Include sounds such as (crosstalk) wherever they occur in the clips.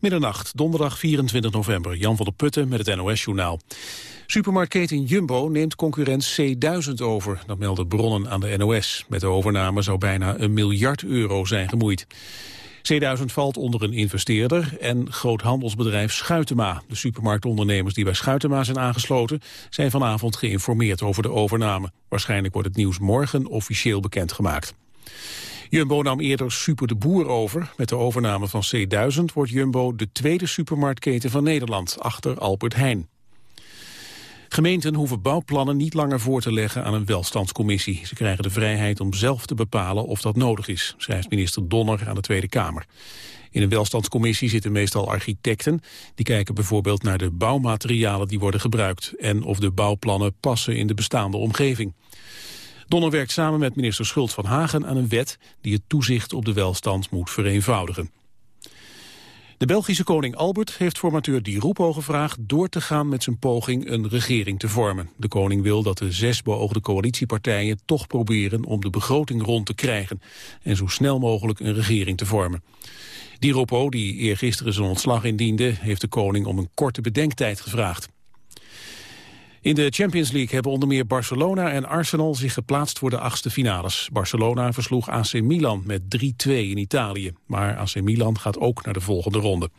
Middernacht, donderdag 24 november. Jan van der Putten met het NOS-journaal. Supermarktketen Jumbo neemt concurrent C1000 over. Dat melden bronnen aan de NOS. Met de overname zou bijna een miljard euro zijn gemoeid. C1000 valt onder een investeerder en groothandelsbedrijf Schuitema. De supermarktondernemers die bij Schuitema zijn aangesloten... zijn vanavond geïnformeerd over de overname. Waarschijnlijk wordt het nieuws morgen officieel bekendgemaakt. Jumbo nam eerder Super de Boer over. Met de overname van C1000 wordt Jumbo de tweede supermarktketen van Nederland, achter Albert Heijn. Gemeenten hoeven bouwplannen niet langer voor te leggen aan een welstandscommissie. Ze krijgen de vrijheid om zelf te bepalen of dat nodig is, schrijft minister Donner aan de Tweede Kamer. In een welstandscommissie zitten meestal architecten. Die kijken bijvoorbeeld naar de bouwmaterialen die worden gebruikt... en of de bouwplannen passen in de bestaande omgeving. Donner werkt samen met minister Schult van Hagen aan een wet... die het toezicht op de welstand moet vereenvoudigen. De Belgische koning Albert heeft formateur Di Rupo gevraagd door te gaan met zijn poging een regering te vormen. De koning wil dat de zes beoogde coalitiepartijen toch proberen om de begroting rond te krijgen en zo snel mogelijk een regering te vormen. Di Rupo, die eergisteren zijn ontslag indiende, heeft de koning om een korte bedenktijd gevraagd. In de Champions League hebben onder meer Barcelona en Arsenal zich geplaatst voor de achtste finales. Barcelona versloeg AC Milan met 3-2 in Italië. Maar AC Milan gaat ook naar de volgende ronde.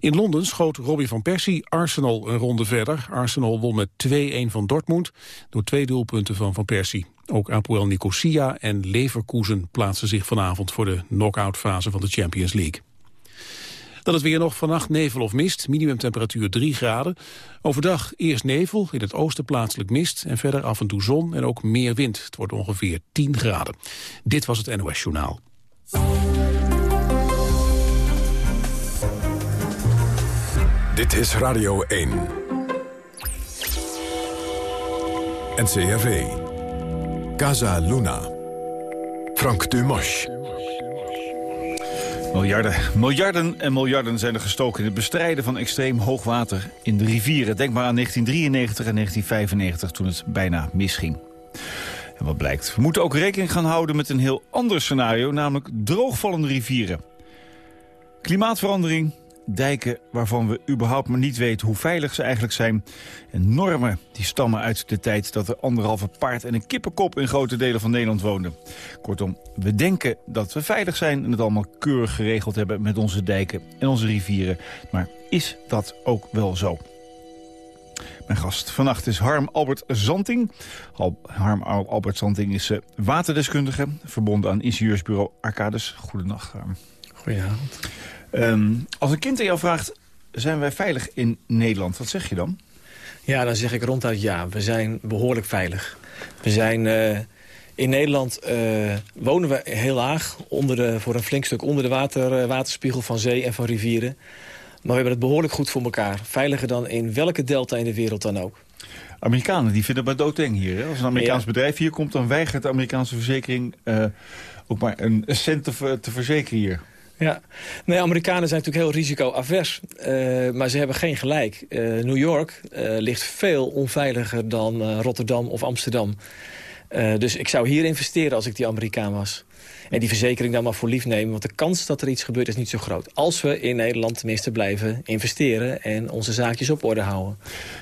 In Londen schoot Robbie van Persie Arsenal een ronde verder. Arsenal won met 2-1 van Dortmund door twee doelpunten van Van Persie. Ook Apoel Nicosia en Leverkusen plaatsen zich vanavond voor de knock-out fase van de Champions League. Dan het weer nog vannacht nevel of mist, minimumtemperatuur 3 graden. Overdag eerst nevel, in het oosten plaatselijk mist... en verder af en toe zon en ook meer wind. Het wordt ongeveer 10 graden. Dit was het NOS Journaal. Dit is Radio 1. NCRV. Casa Luna. Frank Dumas. Miljarden, miljarden en miljarden zijn er gestoken in het bestrijden van extreem hoogwater in de rivieren. Denk maar aan 1993 en 1995 toen het bijna misging. En wat blijkt? We moeten ook rekening gaan houden met een heel ander scenario, namelijk droogvallende rivieren. Klimaatverandering, dijken waarvan we überhaupt maar niet weten hoe veilig ze eigenlijk zijn. En normen die stammen uit de tijd dat er anderhalve paard en een kippenkop in grote delen van Nederland woonden. Kortom, we denken dat we veilig zijn en het allemaal keurig geregeld hebben met onze dijken en onze rivieren. Maar is dat ook wel zo? Mijn gast vannacht is Harm Albert Zanting. Harm Albert Zanting is eh, waterdeskundige, verbonden aan ingenieursbureau Arcades. Goedenacht, Harm. Goedenavond. Ehm, als een kind aan jou vraagt, zijn wij veilig in Nederland? Wat zeg je dan? Ja, dan zeg ik ronduit ja. We zijn behoorlijk veilig. We zijn... Uh, in Nederland uh, wonen we heel laag, onder de, voor een flink stuk onder de water, uh, waterspiegel van zee en van rivieren. Maar we hebben het behoorlijk goed voor elkaar. Veiliger dan in welke delta in de wereld dan ook. Amerikanen die vinden het maar doodeng hier. Hè? Als een Amerikaans ja. bedrijf hier komt, dan weigert de Amerikaanse verzekering ook maar een cent te, te verzekeren hier. Ja, nee, Amerikanen zijn natuurlijk heel risicoavers. Uh, maar ze hebben geen gelijk. Uh, New York uh, ligt veel onveiliger dan Rotterdam of Amsterdam. dus ik zou hier investeren als ik die Amerikaan was. En die verzekering dan maar voor lief nemen. Want de kans dat er iets gebeurt is niet zo groot. Als we in Nederland tenminste blijven investeren... en onze zaakjes op orde houden.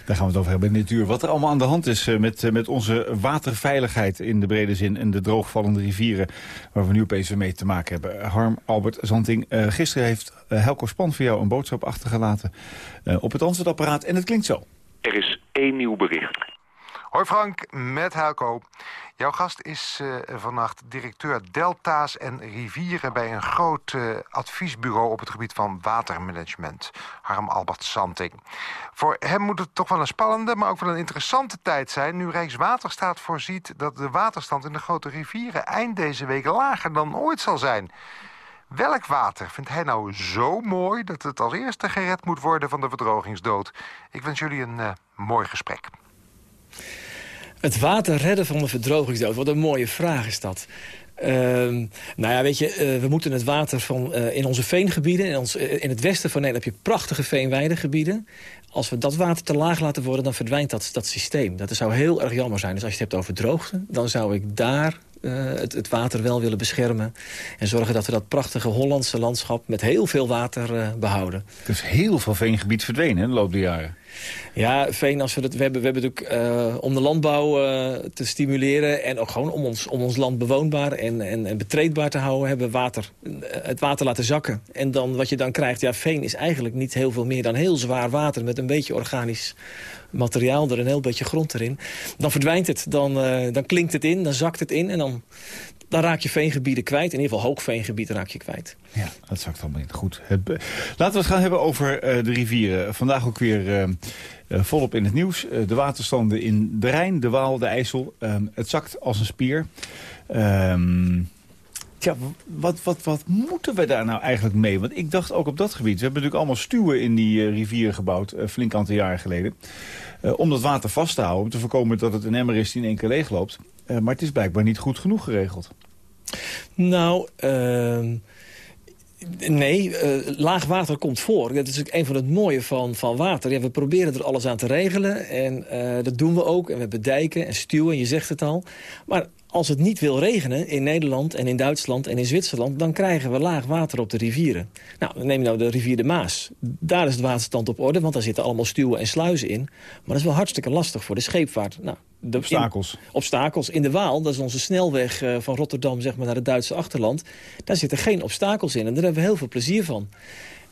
Daar gaan we het over hebben in dit uur. Wat er allemaal aan de hand is eh, met, eh, met onze waterveiligheid in de brede zin... en de droogvallende rivieren waar we nu opeens mee te maken hebben. Harm Albert Zanting, uh, gisteren heeft Helco Span voor jou een boodschap achtergelaten... Uh, op het antwoordapparaat en het klinkt zo. Er is één nieuw bericht. Hoi Frank, met Helco. Jouw gast is uh, vannacht directeur delta's en rivieren... bij een groot uh, adviesbureau op het gebied van watermanagement. Harm Albert Santing. Voor hem moet het toch wel een spannende, maar ook wel een interessante tijd zijn... nu Rijkswaterstaat voorziet dat de waterstand in de grote rivieren... eind deze week lager dan ooit zal zijn... Welk water vindt hij nou zo mooi dat het als eerste gered moet worden van de verdrogingsdood? Ik wens jullie een uh, mooi gesprek. Het water redden van de verdrogingsdood. Wat een mooie vraag is dat. Uh, nou ja, weet je, uh, we moeten het water van uh, in onze veengebieden... In, ons, uh, in het westen van Nederland heb je prachtige veenweidegebieden. Als we dat water te laag laten worden, dan verdwijnt dat, dat systeem. Dat zou heel erg jammer zijn. Dus als je het hebt over droogte, dan zou ik daar het, het, water wel willen beschermen. En zorgen dat we dat prachtige Hollandse landschap met heel veel water behouden. Er is heel veel veengebied verdwenen in de loop der jaren. Ja, veen, als we, dat, we hebben, we hebben natuurlijk om de landbouw te stimuleren... en ook gewoon om ons, om ons land bewoonbaar en, en, en betreedbaar te houden... hebben water, het water laten zakken. En dan, wat je dan krijgt, ja, veen is eigenlijk niet heel veel meer dan heel zwaar water... met een beetje organisch materiaal er, een heel beetje grond erin. Dan verdwijnt het, dan, dan klinkt het in, dan zakt het in... en dan, dan raak je veengebieden kwijt. In ieder geval hoogveengebied raak je kwijt. Ja, dat zakt allemaal in. Goed. Laten we het gaan hebben over uh, de rivieren. Vandaag ook weer uh, volop in het nieuws. de waterstanden in de Rijn, de Waal, de IJssel. het zakt als een spier. Ehm Tja, wat, wat, wat moeten we daar nou eigenlijk mee? Want ik dacht ook op dat gebied. We hebben natuurlijk allemaal stuwen in die rivieren gebouwd, flink aantal jaren geleden. Om dat water vast te houden, om te voorkomen dat het een emmer is die in één keer leegloopt. Maar het is blijkbaar niet goed genoeg geregeld. Nou, ehm, nee, laag water komt voor. Dat is een van het mooie van, van water. Ja, we proberen er alles aan te regelen en dat doen we ook. En we hebben dijken en stuwen, je zegt het al. Maar als het niet wil regenen in Nederland en in Duitsland en in Zwitserland... dan krijgen we laag water op de rivieren. Nou, neem nou de rivier de Maas. Daar is het waterstand op orde, want daar zitten allemaal stuwen en sluizen in. Maar dat is wel hartstikke lastig voor de scheepvaart. Nou, de, obstakels. In, obstakels. In de Waal, dat is onze snelweg uh, van Rotterdam zeg maar, naar het Duitse achterland... daar zitten geen obstakels in en daar hebben we heel veel plezier van.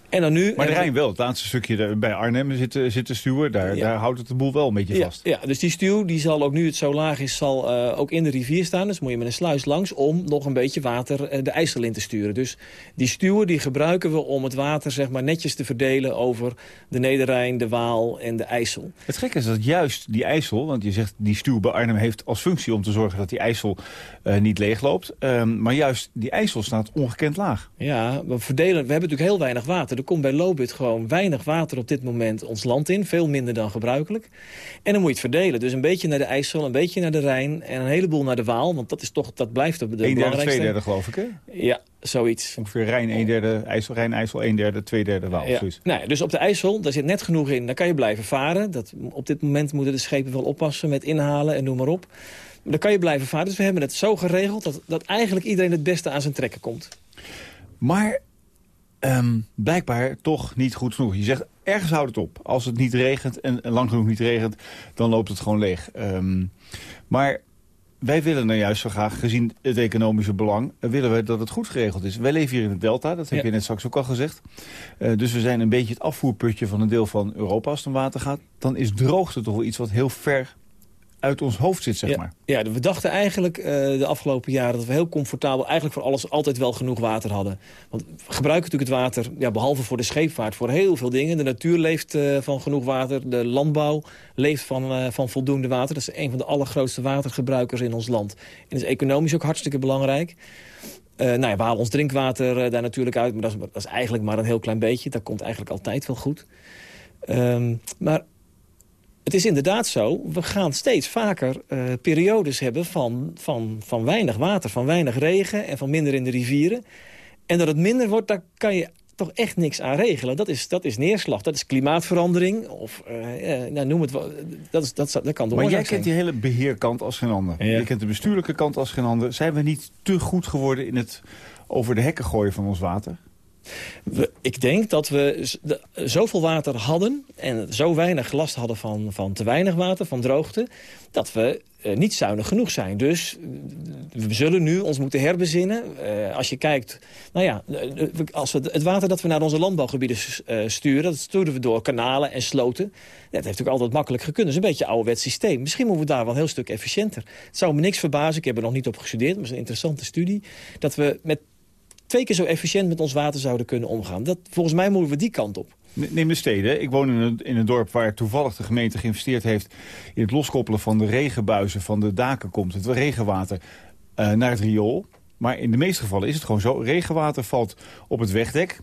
En dan nu, maar de Rijn wel, het laatste stukje bij Arnhem zit, zit de stuwen. Daar, daar houdt het de boel wel een beetje vast. Ja, dus die stuw die zal ook nu het zo laag is, zal uh, ook in de rivier staan. Dus moet je met een sluis langs om nog een beetje water uh, de IJssel in te sturen. Dus die stuwen die gebruiken we om het water zeg maar, netjes te verdelen over de Nederrijn, de Waal en de IJssel. Het gekke is dat juist die IJssel, want je zegt die stuw bij Arnhem heeft als functie om te zorgen dat die IJssel uh, niet leegloopt. Um, maar juist die IJssel staat ongekend laag. Ja, we verdelen, we hebben natuurlijk heel weinig water er komt bij Lobit gewoon weinig water op dit moment ons land in. Veel minder dan gebruikelijk. En dan moet je het verdelen. Dus een beetje naar de IJssel, een beetje naar de Rijn... en een heleboel naar de Waal. Want dat, is toch, dat blijft de, de belangrijkste. Een derde, twee derde geloof ik, hè? Ja, zoiets. Ongeveer Rijn, een derde, IJssel, Rijn, IJssel, een derde, twee derde Waal. Ja. Nou, dus op de IJssel, daar zit net genoeg in. Daar kan je blijven varen. Dat, op dit moment moeten de schepen wel oppassen met inhalen en noem maar op. Maar dan kan je blijven varen. Dus we hebben het zo geregeld dat, dat eigenlijk iedereen het beste aan zijn trekken komt. Maar Um, blijkbaar toch niet goed genoeg. Je zegt, ergens houdt het op. Als het niet regent en lang genoeg niet regent, dan loopt het gewoon leeg. Um, maar wij willen nou juist zo graag, gezien het economische belang... willen we dat het goed geregeld is. Wij leven hier in het Delta, dat heb ja. je net straks ook al gezegd. Uh, dus we zijn een beetje het afvoerputje van een deel van Europa als het om water gaat. Dan is droogte toch wel iets wat heel ver uit ons hoofd zit, zeg ja, maar. Ja, we dachten eigenlijk uh, de afgelopen jaren dat we heel comfortabel... eigenlijk voor alles altijd wel genoeg water hadden. Want we gebruiken natuurlijk het water, ja, behalve voor de scheepvaart... voor heel veel dingen. De natuur leeft uh, van genoeg water. De landbouw leeft van, uh, van voldoende water. Dat is een van de allergrootste watergebruikers in ons land. En is economisch ook hartstikke belangrijk. Uh, nou ja, we halen ons drinkwater uh, daar natuurlijk uit, maar dat is, dat is, eigenlijk maar een heel klein beetje. Dat komt eigenlijk altijd wel goed. Um, maar het is inderdaad zo, we gaan steeds vaker uh, periodes hebben van, van, van weinig water, van weinig regen en van minder in de rivieren. En dat het minder wordt, daar kan je toch echt niks aan regelen. Dat is, dat is neerslag, dat is klimaatverandering. Of uh, nou, noem het wel. Dat, is, dat, dat kan de Maar jij zijn. kent die hele beheerkant als geen ander. Ja. Je kent de bestuurlijke kant als geen ander. Zijn we niet te goed geworden in het over de hekken gooien van ons water? Ik denk dat we zoveel water hadden en zo weinig last hadden van, van te weinig water, van droogte, dat we uh, niet zuinig genoeg zijn. Dus we zullen nu ons moeten herbezinnen. Uh, als je kijkt, nou ja, als we het water dat we naar onze landbouwgebieden sturen, dat sturen we door kanalen en sloten. Dat heeft natuurlijk altijd makkelijk gekund. Dat is een beetje een ouderwets systeem. Misschien moeten we daar wel een heel stuk efficiënter. Het zou me niks verbazen, ik heb er nog niet op gestudeerd, maar het is een interessante studie, dat we met twee keer zo efficiënt met ons water zouden kunnen omgaan. Dat, volgens mij moeten we die kant op. Neem de steden. Ik woon in een, in een dorp waar toevallig de gemeente geïnvesteerd heeft... in het loskoppelen van de regenbuizen van de daken komt. Het regenwater uh, naar het riool. Maar in de meeste gevallen is het gewoon zo. Regenwater valt op het wegdek.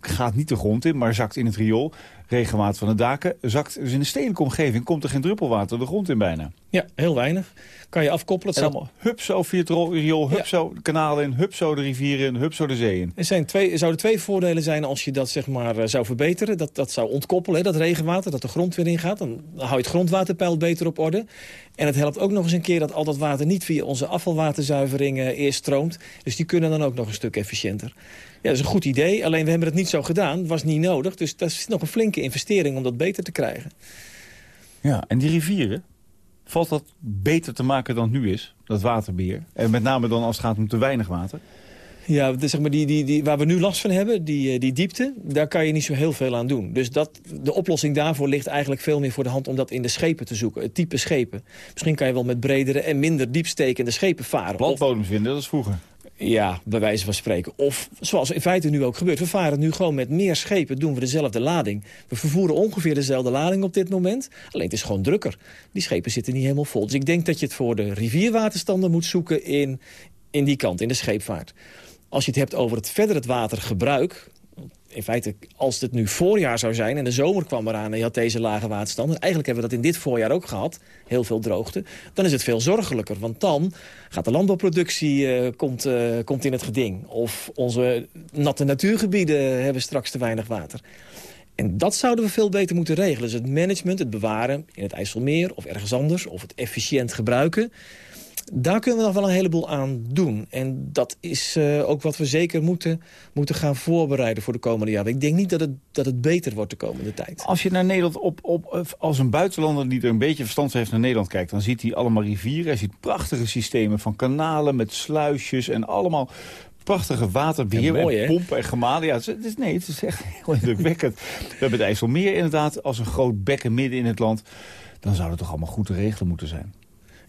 Gaat niet de grond in, maar zakt in het riool. Regenwater van de daken zakt dus in de stedelijke omgeving... komt er geen druppelwater de grond in bijna. Ja, heel weinig. Kan je afkoppelen. Het Het allemaal hup zo via het riool, hup zo de kanalen in... hup zo de rivieren in, hup zo de zee in. Er zijn twee, zouden twee voordelen zijn als je dat zeg maar, eh, zou verbeteren. Dat, dat zou ontkoppelen, hè, dat regenwater, dat de grond weer ingaat. Dan hou je het grondwaterpeil beter op orde. En het helpt ook nog eens een keer dat al dat water niet via onze afvalwaterzuivering eh, eerst stroomt. Dus die kunnen dan ook nog een stuk efficiënter. Ja, dat is een goed idee, alleen we hebben het niet zo gedaan. Was niet nodig, dus dat is nog een flinke investering om dat beter te krijgen. Ja, en die rivieren, valt dat beter te maken dan het nu is, dat waterbeheer? En met name dan als het gaat om te weinig water? Ja, de, zeg maar die, die, die, waar we nu last van hebben, die, eh, die diepte, daar kan je niet zo heel veel aan doen. Dus dat, de oplossing daarvoor ligt eigenlijk veel meer voor de hand om dat in de schepen te zoeken. Het type schepen. Misschien kan je wel met bredere en minder diepstekende schepen varen. Of, Landbodems vinden, dat is vroeger. Ja, bij wijze van spreken. Of zoals in feite nu ook gebeurt. We varen nu gewoon met meer schepen, doen we dezelfde lading. We vervoeren ongeveer dezelfde lading op dit moment. Alleen het is gewoon drukker. Die schepen zitten niet helemaal vol. Dus ik denk dat je het voor de rivierwaterstanden moet zoeken in, in die kant, in de scheepvaart. Als je het hebt over het verder het watergebruik... In feite, als het nu voorjaar zou zijn en de zomer kwam eraan... en je had deze lage waterstanden... eigenlijk hebben we dat in dit voorjaar ook gehad, heel veel droogte... dan is het veel zorgelijker, want dan gaat de landbouwproductie eh, komt, eh, komt in het geding. Of onze natte natuurgebieden hebben straks te weinig water. En dat zouden we veel beter moeten regelen. Dus het management, het bewaren in het IJsselmeer of ergens anders... of het efficiënt gebruiken... Daar kunnen we nog wel een heleboel aan doen. En dat is uh, ook wat we zeker moeten, moeten gaan voorbereiden voor de komende jaren. Ik denk niet dat het, dat het beter wordt de komende tijd. Als je naar Nederland op, op, als een buitenlander die er een beetje verstand heeft naar Nederland kijkt... dan ziet hij allemaal rivieren. Hij ziet prachtige systemen van kanalen met sluisjes en allemaal prachtige waterbeheer mooi, en pompen en gemalen. Ja, het is, nee, het is echt (laughs) heel indrukwekkend. We hebben het IJsselmeer inderdaad als een groot bekken midden in het land. Dan zou het toch allemaal goed te regelen moeten zijn.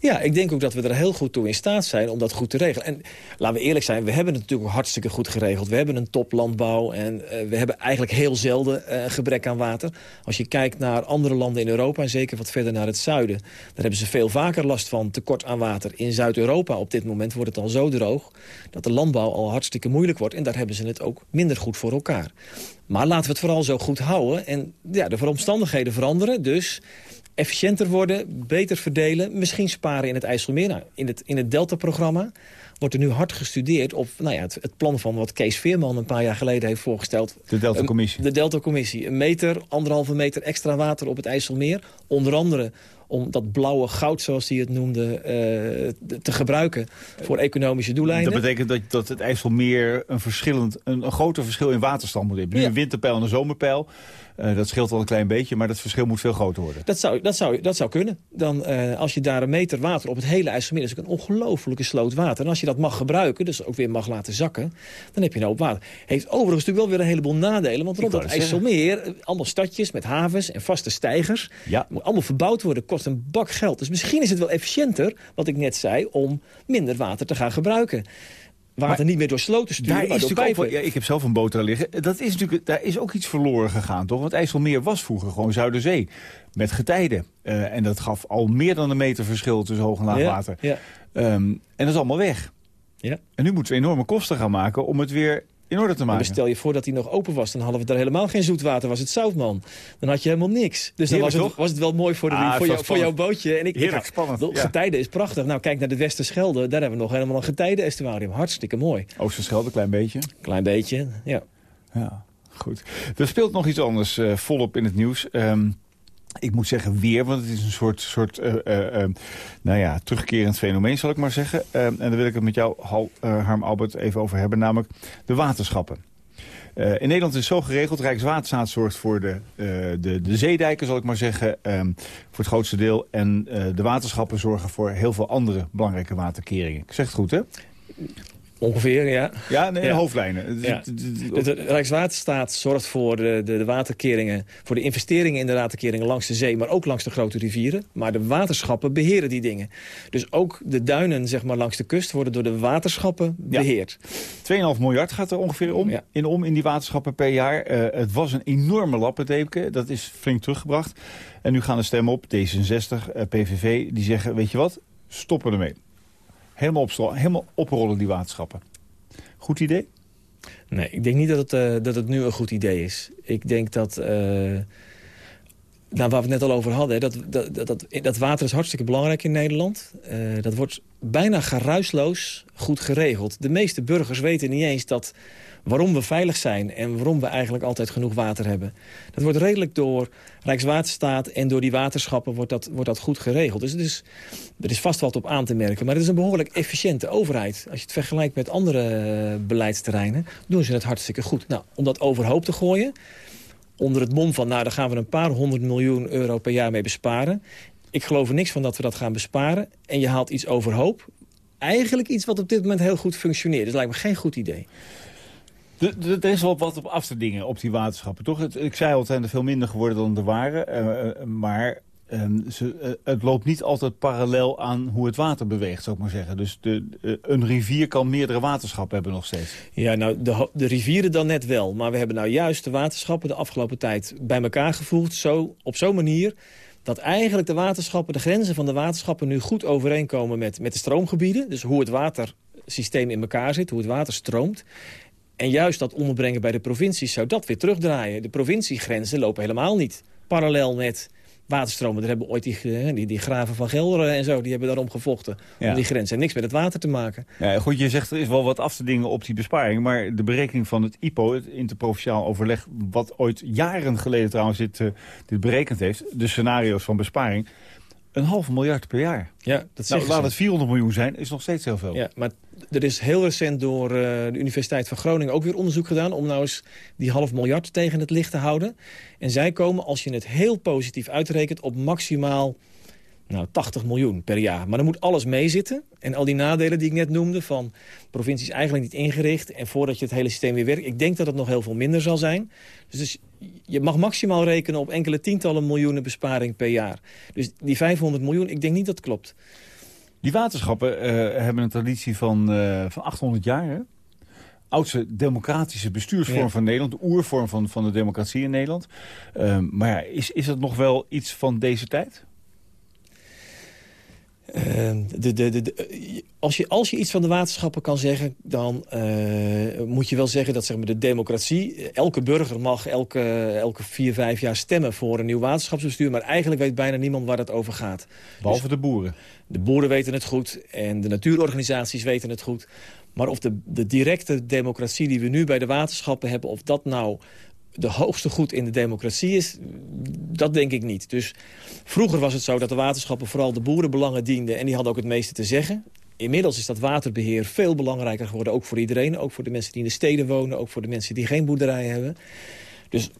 Ja, ik denk ook dat we er heel goed toe in staat zijn om dat goed te regelen. En laten we eerlijk zijn, we hebben het natuurlijk hartstikke goed geregeld. We hebben een toplandbouw en uh, we hebben eigenlijk heel zelden uh, gebrek aan water. Als je kijkt naar andere landen in Europa en zeker wat verder naar het zuiden... daar hebben ze veel vaker last van tekort aan water. In Zuid-Europa op dit moment wordt het al zo droog... dat de landbouw al hartstikke moeilijk wordt. En daar hebben ze het ook minder goed voor elkaar. Maar laten we het vooral zo goed houden. En ja, de omstandigheden veranderen, dus efficiënter worden, beter verdelen, misschien sparen in het IJsselmeer. Nou, in het, in het Delta-programma wordt er nu hard gestudeerd op nou ja, het, het, plan van wat Kees Veerman een paar jaar geleden heeft voorgesteld. De Delta-commissie. De Delta-commissie. Een meter, anderhalve meter extra water op het IJsselmeer. Onder andere om dat blauwe goud, zoals hij het noemde, uh, te gebruiken voor economische doeleinden. Dat betekent dat, dat het IJsselmeer een, verschillend, een, een groter verschil in waterstand moet hebben. Nu Ja. een winterpeil en een zomerpeil. Uh, dat scheelt wel een klein beetje, maar dat verschil moet veel groter worden. Dat zou, dat zou, dat zou kunnen. Dan, uh, als je daar een meter water op het hele IJsselmeer... is ook een ongelofelijke sloot water. En als je dat mag gebruiken, dus ook weer mag laten zakken... dan heb je een hoop water. Heeft overigens natuurlijk wel weer een heleboel nadelen. Want rond dat het. IJsselmeer, eh, allemaal stadjes met havens en vaste stijgers... Ja. moet allemaal verbouwd worden, kost een bak geld. Dus misschien is het wel efficiënter, wat ik net zei... om minder water te gaan gebruiken. Water Maar niet meer door sloten sturen, Daar maar is door ook, ja, ik heb zelf een boot daar liggen. Dat is natuurlijk, daar is ook iets verloren gegaan, toch? Want IJsselmeer was vroeger gewoon Zuiderzee. Met getijden. Uh, en dat gaf al meer dan een meter verschil tussen hoog en laag Ja, water. ja. Um, en dat is allemaal weg. Ja. En nu moeten we enorme kosten gaan maken om het weer in orde te maken. stel je voor dat hij nog open was, dan hadden we daar helemaal geen zoetwater. Was het zoutman. Dan had je helemaal niks. Dus dan Heerlijk, was het, was het wel mooi voor, de, Ah, voor, jou, voor jouw spannend. bootje. En ik, Heerlijk, ik, spannend, de- ja. Getijden is prachtig. Nou, kijk naar de Westerschelde. Daar hebben we nog helemaal een getijden-estuarium. Hartstikke mooi. Oosterschelde, een klein beetje. Klein beetje, ja. Ja, goed. Er speelt nog iets anders uh, volop in het nieuws. Um, ik moet zeggen weer, want het is een soort, soort uh, uh, nou ja, terugkerend fenomeen, zal ik maar zeggen. en daar wil ik het met jou, Harm Albert, even over hebben, namelijk de waterschappen. In Nederland is het zo geregeld. Rijkswaterstaat zorgt voor de, de, de zeedijken, zal ik maar zeggen, um, voor het grootste deel. En de waterschappen zorgen voor heel veel andere belangrijke waterkeringen. Ik zeg het goed, hè? Ongeveer, ja. Ja, nee, Ja. hoofdlijnen. Ja. De, Rijkswaterstaat zorgt voor de, de, de waterkeringen, voor de investeringen in de waterkeringen langs de zee, maar ook langs de grote rivieren. Maar de waterschappen beheren die dingen. Dus ook de duinen zeg maar, langs de kust worden door de waterschappen Ja. beheerd. 2,5 miljard gaat er ongeveer om, in, om in die waterschappen per jaar. Uh, het was een enorme lappendeken, dat is flink teruggebracht. En nu gaan de stemmen op, D66, uh, PVV, die zeggen, weet je wat, stoppen ermee. Helemaal, helemaal oprollen die waterschappen. Goed idee? Nee, ik denk niet dat het, uh, dat het nu een goed idee is. Ik denk dat... Uh, nou, waar we het net al over hadden, dat, dat, dat, dat water is hartstikke belangrijk in Nederland. Uh, dat wordt bijna geruisloos goed geregeld. De meeste burgers weten niet eens dat waarom we veilig zijn... en waarom we eigenlijk altijd genoeg water hebben. Dat wordt redelijk door Rijkswaterstaat en door die waterschappen wordt dat, wordt dat goed geregeld. Dus het is, er is vast wat op aan te merken. Maar het is een behoorlijk efficiënte overheid. Als je het vergelijkt met andere eh, beleidsterreinen... doen ze het hartstikke goed. Nou, om dat overhoop te gooien... onder het mom van, nou, daar gaan we een paar honderd miljoen euro per jaar mee besparen. Ik geloof er niks van dat we dat gaan besparen. En je haalt iets overhoop. Eigenlijk iets wat op dit moment heel goed functioneert. Dus lijkt me geen goed idee. Er is wel wat op af te dingen op die waterschappen, toch? Ik zei al, het zijn er veel minder geworden dan er waren. Uh, maar uh, ze, het loopt niet altijd parallel aan hoe het water beweegt, zou ik maar zeggen. Dus de, een rivier kan meerdere waterschappen hebben nog steeds. Ja, nou, de, de rivieren dan net wel. Maar we hebben nou juist de waterschappen de afgelopen tijd bij elkaar gevoegd. Zo, op zo'n manier dat eigenlijk de waterschappen, de grenzen van de waterschappen... nu goed overeenkomen met, met de stroomgebieden. Dus hoe het watersysteem in elkaar zit, hoe het water stroomt. En juist dat onderbrengen bij de provincies zou dat weer terugdraaien. De provinciegrenzen lopen helemaal niet parallel met waterstromen. Daar hebben ooit die, die, die graven van Gelderen en zo, die hebben daarom gevochten. Om die grenzen. En niks met het water te maken. Ja, goed, je zegt er is wel wat af te dingen op die besparing. Maar de berekening van het IPO, het interprovinciaal overleg... wat ooit jaren geleden trouwens dit, uh, dit berekend heeft... de scenario's van besparing... Een half miljard per jaar. Ja, dat nou, laat het 400 miljoen zijn, is nog steeds heel veel. Ja, maar er is heel recent door uh, de Universiteit van Groningen ook weer onderzoek gedaan... om nou eens die half miljard tegen het licht te houden. En zij komen, als je het heel positief uitrekent... op maximaal nou, 80 miljoen per jaar. Maar dan moet alles meezitten. En al die nadelen die ik net noemde... van provincies eigenlijk niet ingericht... en voordat je het hele systeem weer werkt... ik denk dat het nog heel veel minder zal zijn. Dus, dus je mag maximaal rekenen op enkele tientallen miljoenen besparing per jaar. Dus die 500 miljoen, ik denk niet dat klopt. Die waterschappen uh, hebben een traditie van, uh, van 800 jaar, hè? oudste democratische bestuursvorm ja. van Nederland. De oervorm van, van de democratie in Nederland. Uh, maar ja, is, is dat nog wel iets van deze tijd? Ehm, de, de, de, als, je, als je iets van de waterschappen kan zeggen... dan uh, moet je wel zeggen dat zeg maar, de democratie... elke burger mag elke, elke vier, vijf jaar stemmen voor een nieuw waterschapsbestuur... maar eigenlijk weet bijna niemand waar het over gaat. Behalve dus, de boeren. De boeren weten het goed en de natuurorganisaties weten het goed. Maar of de, de directe democratie die we nu bij de waterschappen hebben... of dat nou de hoogste goed in de democratie is, dat denk ik niet. Dus vroeger was het zo dat de waterschappen vooral de boerenbelangen dienden... en die hadden ook het meeste te zeggen. Inmiddels is dat waterbeheer veel belangrijker geworden, ook voor iedereen. Ook voor de mensen die in de steden wonen, ook voor de mensen die geen boerderij hebben. Dus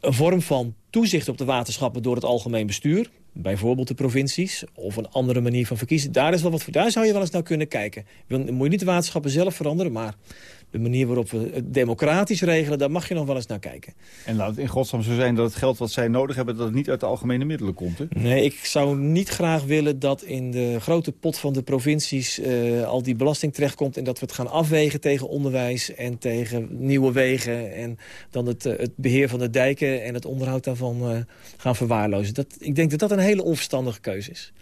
een vorm van toezicht op de waterschappen door het algemeen bestuur... bijvoorbeeld de provincies, of een andere manier van verkiezen... daar, is wel wat voor, daar zou je wel eens naar kunnen kijken. Dan moet je niet de waterschappen zelf veranderen... maar de manier waarop we het democratisch regelen... daar mag je nog wel eens naar kijken. En laat het in godsnaam zo zijn dat het geld wat zij nodig hebben... dat het niet uit de algemene middelen komt, hè? Nee, ik zou niet graag willen dat in de grote pot van de provincies... Uh, al die belasting terechtkomt... en dat we het gaan afwegen tegen onderwijs en tegen nieuwe wegen... en dan het, uh, het beheer van de dijken en het onderhoud daarvan uh, gaan verwaarlozen. Dat, ik denk dat dat een hele onverstandige keuze is.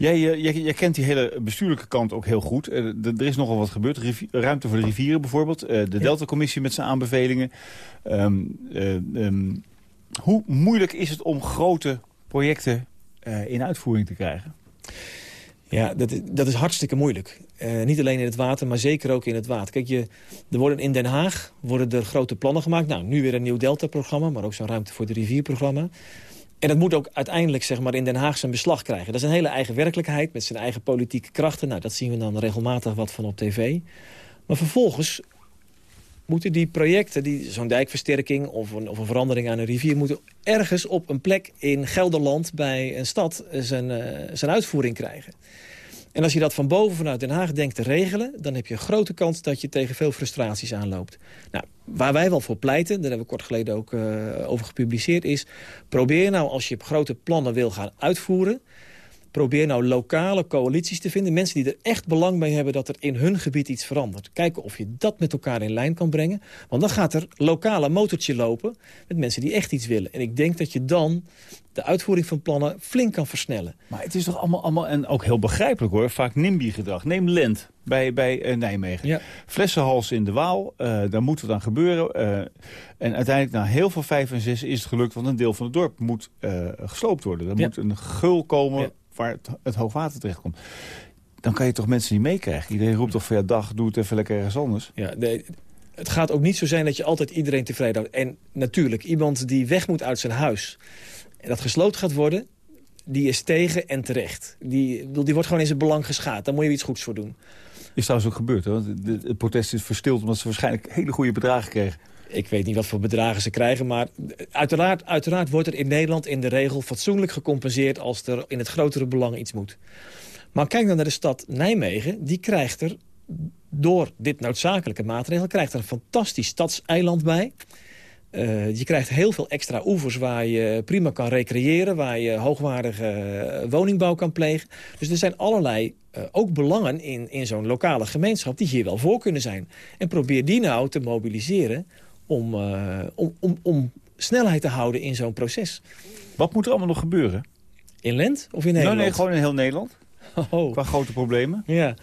Jij, eh, jij, jij, kent die hele bestuurlijke kant ook heel goed. Eh, er is nogal wat gebeurd. ruimte voor de rivieren bijvoorbeeld. Eh, de Delta-commissie met zijn aanbevelingen. Um, um, hoe moeilijk is het om grote projecten in uitvoering te krijgen? Ja, dat is, dat is hartstikke moeilijk. Uh, niet alleen in het water, maar zeker ook in het water. Kijk, je, er worden in Den Haag worden er grote plannen gemaakt. Nou, nu weer een nieuw Delta-programma, maar ook zo'n ruimte voor de rivierprogramma. En dat moet ook uiteindelijk zeg maar, in Den Haag zijn beslag krijgen. Dat is een hele eigen werkelijkheid met zijn eigen politieke krachten. Nou, dat zien we dan regelmatig wat van op tv. Maar vervolgens moeten die projecten, die, zo'n dijkversterking of een, of een verandering aan een rivier... moeten ergens op een plek in Gelderland bij een stad zijn, uh, zijn uitvoering krijgen. En als je dat van boven vanuit Den Haag denkt te regelen... dan heb je een grote kans dat je tegen veel frustraties aanloopt. Nou, waar wij wel voor pleiten, daar hebben we kort geleden ook uh, over gepubliceerd... is probeer nou als je grote plannen wil gaan uitvoeren... Probeer nou lokale coalities te vinden. Mensen die er echt belang bij hebben dat er in hun gebied iets verandert. Kijken of je dat met elkaar in lijn kan brengen. Want dan gaat er lokale motortje lopen met mensen die echt iets willen. En ik denk dat je dan de uitvoering van plannen flink kan versnellen. Maar het is toch allemaal, allemaal en ook heel begrijpelijk hoor, vaak NIMBY-gedrag. Neem Lent bij, bij uh, Nijmegen. Ja. Flessenhals in de Waal, uh, daar moet het aan gebeuren. Uh, en uiteindelijk na heel veel vijf en zes is het gelukt... want een deel van het dorp moet gesloopt worden. Er Ja. moet een gul komen Ja. Waar het, het hoogwater terechtkomt. Dan kan je toch mensen niet meekrijgen. Iedereen roept toch van ja, dag, doe het even lekker ergens anders. Ja, de, het gaat ook niet zo zijn dat je altijd iedereen tevreden houdt. En natuurlijk, iemand die weg moet uit zijn huis... en dat gesloopt gaat worden, die is tegen en terecht. Die, die wordt gewoon in zijn belang geschaad. Daar moet je iets goeds voor doen. Is trouwens ook gebeurd hoor. Het protest is verstild omdat ze waarschijnlijk hele goede bedragen kregen. Ik weet niet wat voor bedragen ze krijgen, maar uiteraard, uiteraard wordt er in Nederland in de regel fatsoenlijk gecompenseerd als er in het grotere belang iets moet. Maar kijk dan naar de stad Nijmegen, die krijgt er door dit noodzakelijke maatregel krijgt er een fantastisch stadseiland bij. Eh, je krijgt heel veel extra oevers waar je prima kan recreëren... waar je hoogwaardige eh, woningbouw kan plegen. Dus er zijn allerlei eh, ook belangen in, in zo'n lokale gemeenschap... die hier wel voor kunnen zijn. En probeer die nou te mobiliseren om, eh, om, om, om snelheid te houden in zo'n proces. Wat moet er allemaal nog gebeuren? In Lent of in Nederland? nee, gewoon in heel Nederland. (laughs) Oh. Qua grote problemen. Ja,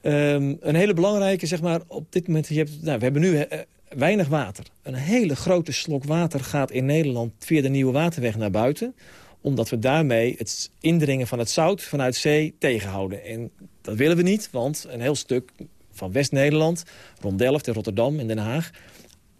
Ehm, een hele belangrijke, zeg maar, op dit moment... Je hebt, nou, we hebben nu eh, weinig water. Een hele grote slok water gaat in Nederland via de Nieuwe Waterweg naar buiten. Omdat we daarmee het indringen van het zout vanuit zee tegenhouden. En dat willen we niet, want een heel stuk van West-Nederland... rond Delft en Rotterdam en Den Haag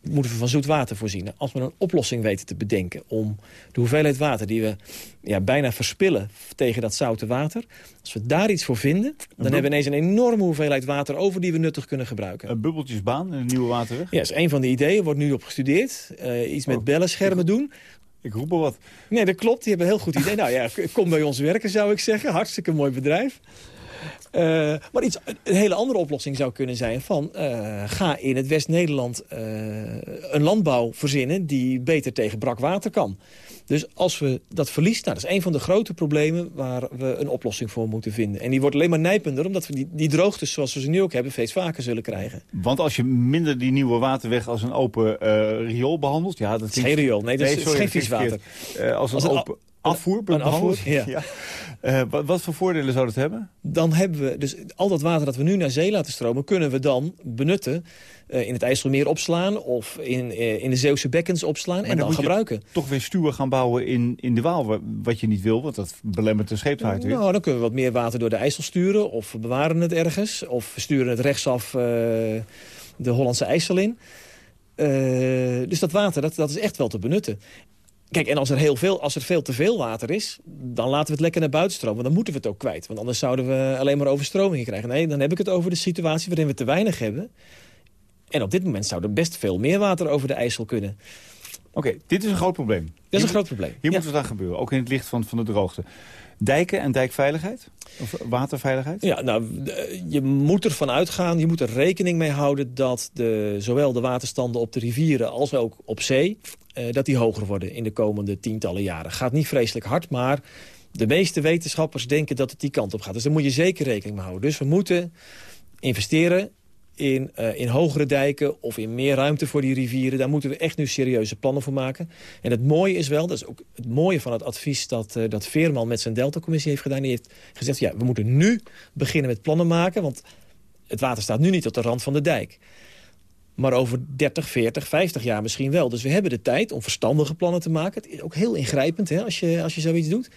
moeten we van zoet water voorzien. Als we een oplossing weten te bedenken om de hoeveelheid water... die we ja, bijna verspillen tegen dat zoute water... als we daar iets voor vinden, dan hebben we ineens een enorme hoeveelheid water over... die we nuttig kunnen gebruiken. Een bubbeltjesbaan in de Nieuwe Waterweg. Ja, is een van de ideeën, wordt nu op gestudeerd. Eh, iets met Oh. bellenschermen doen. Ik roep al wat. Nee, dat klopt. Die hebben een heel goed idee. nou ja, (laughs) kom bij ons werken, zou ik zeggen. Hartstikke mooi bedrijf. Eh, maar iets, een hele andere oplossing zou kunnen zijn van... eh, ga in het West-Nederland eh, een landbouw verzinnen... die beter tegen brak water kan. Dus als we dat verliezen, nou, dat is een van de grote problemen... waar we een oplossing voor moeten vinden. En die wordt alleen maar nijpender... omdat we die, die droogtes zoals we ze nu ook hebben... steeds vaker zullen krijgen. Want als je minder die Nieuwe Waterweg als een open riool behandelt... Ja, dat is geen riool. Nee, dat is, sorry, geen vies water. als een, Als een open afvoer een afvoer, ja. (laughs) Eh, wat, wat voor voordelen zou dat hebben? dan hebben we dus al dat water dat we nu naar zee laten stromen... kunnen we dan benutten, eh, in het IJsselmeer opslaan... of in, eh, in de Zeeuwse bekkens opslaan en dan dan gebruiken. Toch weer stuwen gaan bouwen in, in de Waal, wa- wat je niet wil, want dat belemmert de scheepvaart weer. Nou, dan kunnen we wat meer water door de IJssel sturen... of we bewaren het ergens, of we sturen het rechtsaf de Hollandse IJssel in. Dus dat water, dat, dat is echt wel te benutten. Kijk, en als er, heel veel, als er veel te veel water is, dan laten we het lekker naar buiten stromen. Want dan moeten we het ook kwijt. Want anders zouden we alleen maar overstromingen krijgen. Nee, dan heb ik het over de situatie waarin we te weinig hebben. En op dit moment zou er best veel meer water over de IJssel kunnen. Oké, dit is een groot probleem. Dat is Hier een groot probleem. Hier Ja. moet wat aan gebeuren, ook in het licht van, van de droogte. Dijken en dijkveiligheid? Of waterveiligheid? Ja, nou, je moet ervan uitgaan, je moet er rekening mee houden... dat de, zowel de waterstanden op de rivieren als ook op zee... eh, dat die hoger worden in de komende tientallen jaren. Gaat niet vreselijk hard, maar de meeste wetenschappers denken dat het die kant op gaat. Dus daar moet je zeker rekening mee houden. Dus we moeten investeren in, eh, in hogere dijken of in meer ruimte voor die rivieren. Daar moeten we echt nu serieuze plannen voor maken. En het mooie is wel, dat is ook het mooie van het advies... dat, eh, dat Veerman met zijn Delta-commissie heeft gedaan. Die heeft gezegd, ja, we moeten nu beginnen met plannen maken... want het water staat nu niet op de rand van de dijk. Maar over 30, 40, 50 jaar misschien wel. Dus we hebben de tijd om verstandige plannen te maken. Het is ook heel ingrijpend hè, als, je, als je zoiets doet.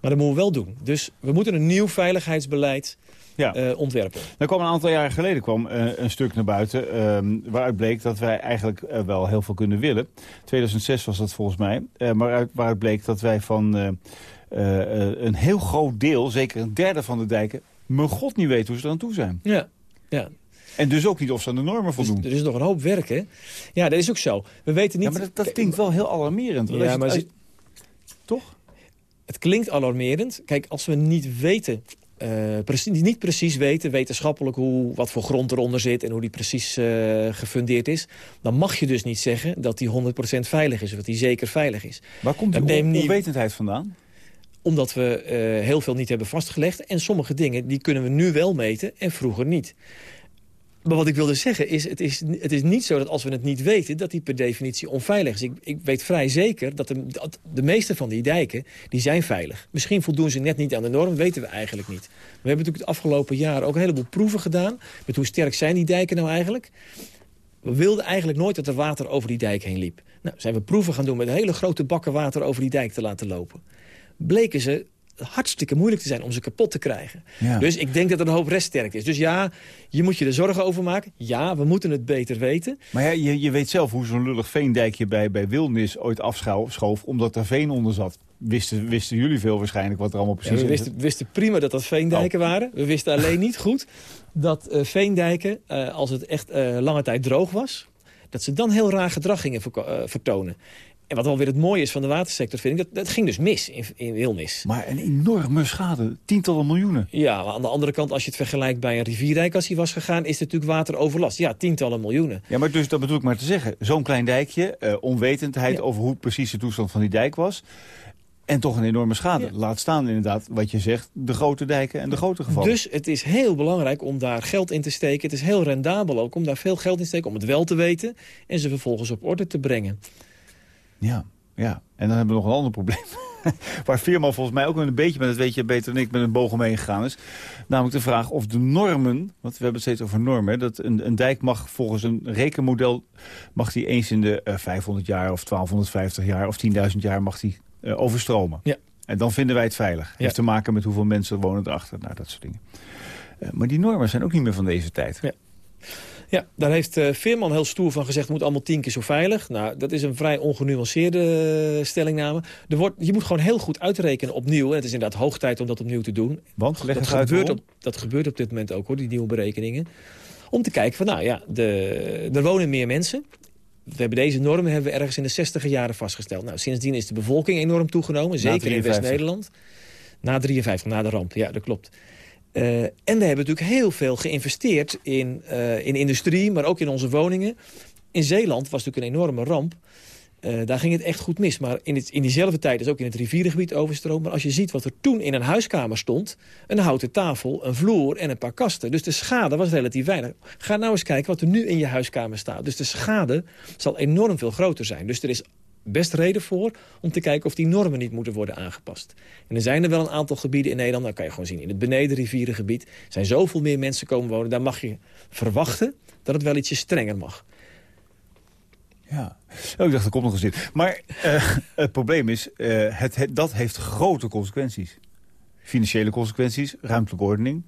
Maar dat moeten we wel doen. Dus we moeten een nieuw veiligheidsbeleid Ja. eh, ontwerpen. Er kwam een aantal jaren geleden kwam, eh, een stuk naar buiten... ehm, waaruit bleek dat wij eigenlijk eh, wel heel veel kunnen willen. 2006 was dat volgens mij. maar uit, waaruit bleek dat wij van een heel groot deel... zeker een derde van de dijken... mijn god niet weten hoe ze er aan toe zijn. Ja, ja. En dus ook niet of ze aan de normen Dus, voldoen. er is nog een hoop werk, hè? Ja, dat is ook zo. We weten niet... ja, maar dat, dat klinkt wel heel alarmerend. Ja, maar uit- Toch? Het klinkt alarmerend. Kijk, als we niet weten, eh, precies, niet precies weten wetenschappelijk hoe, wat voor grond eronder zit en hoe die precies eh, gefundeerd is, dan mag je dus niet zeggen dat die 100% veilig is, of dat die zeker veilig is. Waar komt die on- niet- onwetendheid vandaan? Omdat we uh, heel veel niet hebben vastgelegd. En sommige dingen die kunnen we nu wel meten en vroeger niet. Maar wat ik wilde zeggen is het, is, het is niet zo dat als we het niet weten... dat die per definitie onveilig is. Ik, ik weet vrij zeker dat de, de meeste van die dijken die zijn veilig. Misschien voldoen ze net niet aan de norm, weten we eigenlijk niet. We hebben natuurlijk het afgelopen jaar ook een heleboel proeven gedaan... met hoe sterk zijn die dijken nou eigenlijk. We wilden eigenlijk nooit dat er water over die dijk heen liep. Nou, zijn we proeven gaan doen met hele grote bakken water over die dijk te laten lopen. Bleken ze hartstikke moeilijk te zijn om ze kapot te krijgen. Dus ik denk dat er een hoop reststerkte is. Dus ja, je moet je er zorgen over maken. Ja, we moeten het beter weten. Maar ja, je, je weet zelf hoe zo'n lullig veendijkje bij, bij Wilnis ooit afschoof... omdat er veen onder zat. Wisten, wisten jullie veel waarschijnlijk wat er allemaal precies ja, we wisten, wisten, prima dat dat veendijken oh. waren. We wisten alleen niet goed dat uh, veendijken, uh, als het echt uh, lange tijd droog was... dat ze dan heel raar gedrag gingen vertonen. En wat alweer het mooie is van de watersector, vind ik, dat, dat ging dus mis, in, in heel mis. Maar een enorme schade, tientallen miljoenen. Ja, maar aan de andere kant, als je het vergelijkt bij een rivierrijk als die was gegaan, is er natuurlijk wateroverlast. Ja, tientallen miljoenen. Ja, maar dus dat bedoel ik maar te zeggen. Zo'n klein dijkje, uh, onwetendheid over hoe precies de toestand van die dijk was. En toch een enorme schade. Laat staan inderdaad, wat je zegt, de grote dijken en de grote gevallen. Dus het is heel belangrijk om daar geld in te steken. Het is heel rendabel ook om daar veel geld in te steken, om het wel te weten. En ze vervolgens op orde te brengen. Ja, ja. En dan hebben we nog een ander probleem. (laughs) Waar Veerman volgens mij ook een beetje, maar dat weet je beter dan ik, met een boog omheen gegaan is. Namelijk de vraag of de normen, want we hebben het steeds over normen... dat een, een dijk mag volgens een rekenmodel... mag die eens in de uh, eh, 500 jaar of 1250 jaar of 10.000 jaar mag die uh, overstromen. Ja. En dan vinden wij het veilig. Ja. Heeft te maken met hoeveel mensen wonen erachter. Nou, dat soort dingen. Uh, maar die normen zijn ook niet meer van deze tijd. Ja. Ja, daar heeft uh, Veerman heel stoer van gezegd... het moet allemaal tien keer zo veilig. Nou, dat is een vrij ongenuanceerde uh, stellingname. Er wordt, je moet gewoon heel goed uitrekenen opnieuw. En het is inderdaad hoog tijd om dat opnieuw te doen. Want, dat, gebeurt op, dat gebeurt op dit moment ook, hoor, die nieuwe berekeningen. Om te kijken van, nou ja, de, er wonen meer mensen. We hebben deze normen hebben we ergens in de 60 jaren vastgesteld. Nou, sindsdien is de bevolking enorm toegenomen. Zeker in West-Nederland. Na 53, na de ramp. Ja, dat klopt. Uh, en we hebben natuurlijk heel veel geïnvesteerd in, uh, in industrie, maar ook in onze woningen. In Zeeland was natuurlijk een enorme ramp. Uh, daar ging het echt goed mis. Maar in, in diezelfde tijd is ook in het rivierengebied overstroom. Maar als je ziet wat er toen in een huiskamer stond... een houten tafel, een vloer en een paar kasten. Dus de schade was relatief weinig. Ga nou eens kijken wat er nu in je huiskamer staat. Dus de schade zal enorm veel groter zijn. Dus er is best reden voor om te kijken of die normen niet moeten worden aangepast. En er zijn er wel een aantal gebieden in Nederland, dan kan je gewoon zien... in het benedenrivierengebied zijn zoveel meer mensen komen wonen... daar mag je verwachten dat het wel ietsje strenger mag. Ja, oh, ik dacht, er komt nog een zin. Maar uh, het probleem is, het, het, dat heeft grote consequenties financiële consequenties, ruimtelijke ordening?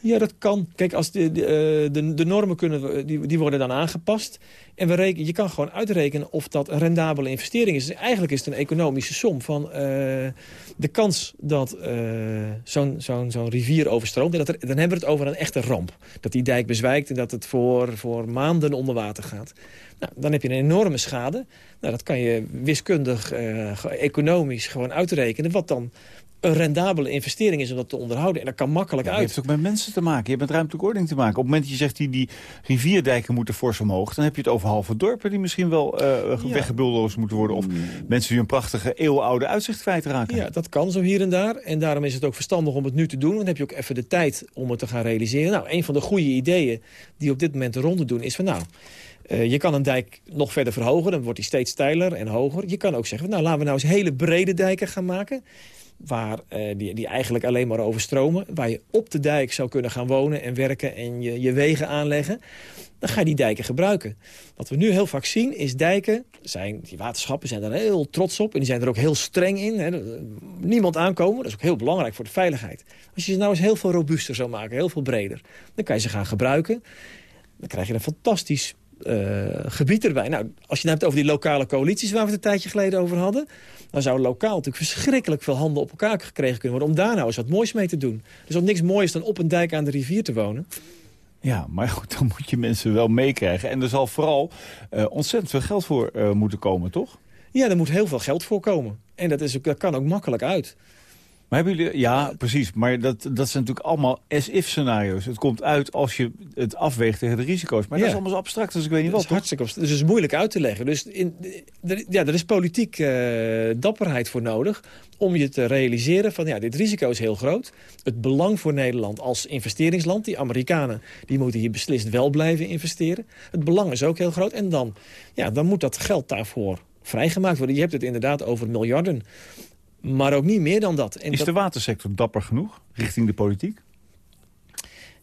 Ja, dat kan. Kijk, als de, de, eh, de, de normen kunnen, die, die worden dan aangepast. En we rekenen, je kan gewoon uitrekenen of dat een rendabele investering is. Dus eigenlijk is het een economische som van uh, de kans dat uh, zo'n zo'n zo'n rivier overstroomt. En dat dan hebben we het over een echte ramp. Dat die dijk bezwijkt en dat het voor, voor maanden onder water gaat. Nou, dan heb je een enorme schade. Nou, dat kan je wiskundig, economisch gewoon uitrekenen. Wat dan een rendabele investering is om dat te onderhouden. En dat kan makkelijk ja, uit. Je hebt ook met mensen te maken. Je hebt met ruimtelijke ordening te maken. Op het moment dat je zegt die, die rivierdijken moeten fors omhoog... dan heb je het over halve dorpen die misschien wel uh, ja. moeten worden. Of mm. mensen die een prachtige eeuwenoude uitzicht kwijtraken. Ja, dat kan zo hier en daar. En daarom is het ook verstandig om het nu te doen. Want dan heb je ook even de tijd om het te gaan realiseren. Nou, een van de goede ideeën die op dit moment de ronde doen is van... nou. Uh, je kan een dijk nog verder verhogen, dan wordt die steeds steiler en hoger. Je kan ook zeggen, nou laten we nou eens hele brede dijken gaan maken waar, uh, die, die eigenlijk alleen maar overstromen. Waar je op de dijk zou kunnen gaan wonen en werken en je, je wegen aanleggen. Dan ga je die dijken gebruiken. Wat we nu heel vaak zien is dijken, zijn, die waterschappen zijn daar heel trots op. En die zijn er ook heel streng in. Hè. Niemand aankomen, dat is ook heel belangrijk voor de veiligheid. Als je ze nou eens heel veel robuuster zou maken, heel veel breder. Dan kan je ze gaan gebruiken. Dan krijg je een fantastisch uh, gebied erbij. Nou, als je het hebt over die lokale coalities waar we het een tijdje geleden over hadden... dan zou lokaal natuurlijk verschrikkelijk veel handen op elkaar gekregen kunnen worden... om daar nou eens wat moois mee te doen. Dus ook niks moois dan op een dijk aan de rivier te wonen. Ja, maar goed, dan moet je mensen wel meekrijgen. En er zal vooral uh, ontzettend veel geld voor uh, moeten komen, toch? Ja, er moet heel veel geld voor komen. En dat, is ook, dat kan ook makkelijk uit. Maar hebben jullie, ja, precies. Maar dat, dat zijn natuurlijk allemaal as-if scenario's. Het komt uit als je het afweegt tegen de risico's. Maar Ja. dat is allemaal zo abstract, dus ik weet niet Dat wat. is hartstikke Dus het is moeilijk uit te leggen. Dus in, er, ja, er is politiek eh, dapperheid voor nodig om je te realiseren van ja, dit risico is heel groot. Het belang voor Nederland als investeringsland, die Amerikanen die moeten hier beslist wel blijven investeren. Het belang is ook heel groot en dan, ja, dan moet dat geld daarvoor vrijgemaakt worden. Je hebt het inderdaad over miljarden, maar ook niet meer dan dat. En Is dat- de watersector dapper genoeg richting de politiek?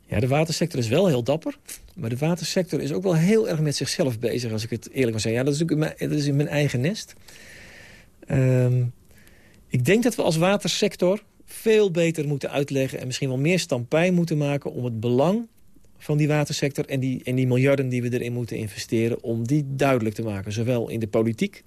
Ja, de watersector is wel heel dapper. Maar de watersector is ook wel heel erg met zichzelf bezig, als ik het eerlijk mag zeggen. Ja, dat is ook in mijn, dat is in mijn eigen nest. Ehm, ik denk dat we als watersector veel beter moeten uitleggen... en misschien wel meer stampij moeten maken om het belang van die watersector... en die, en die miljarden die we erin moeten investeren... om die duidelijk te maken, zowel in de politiek...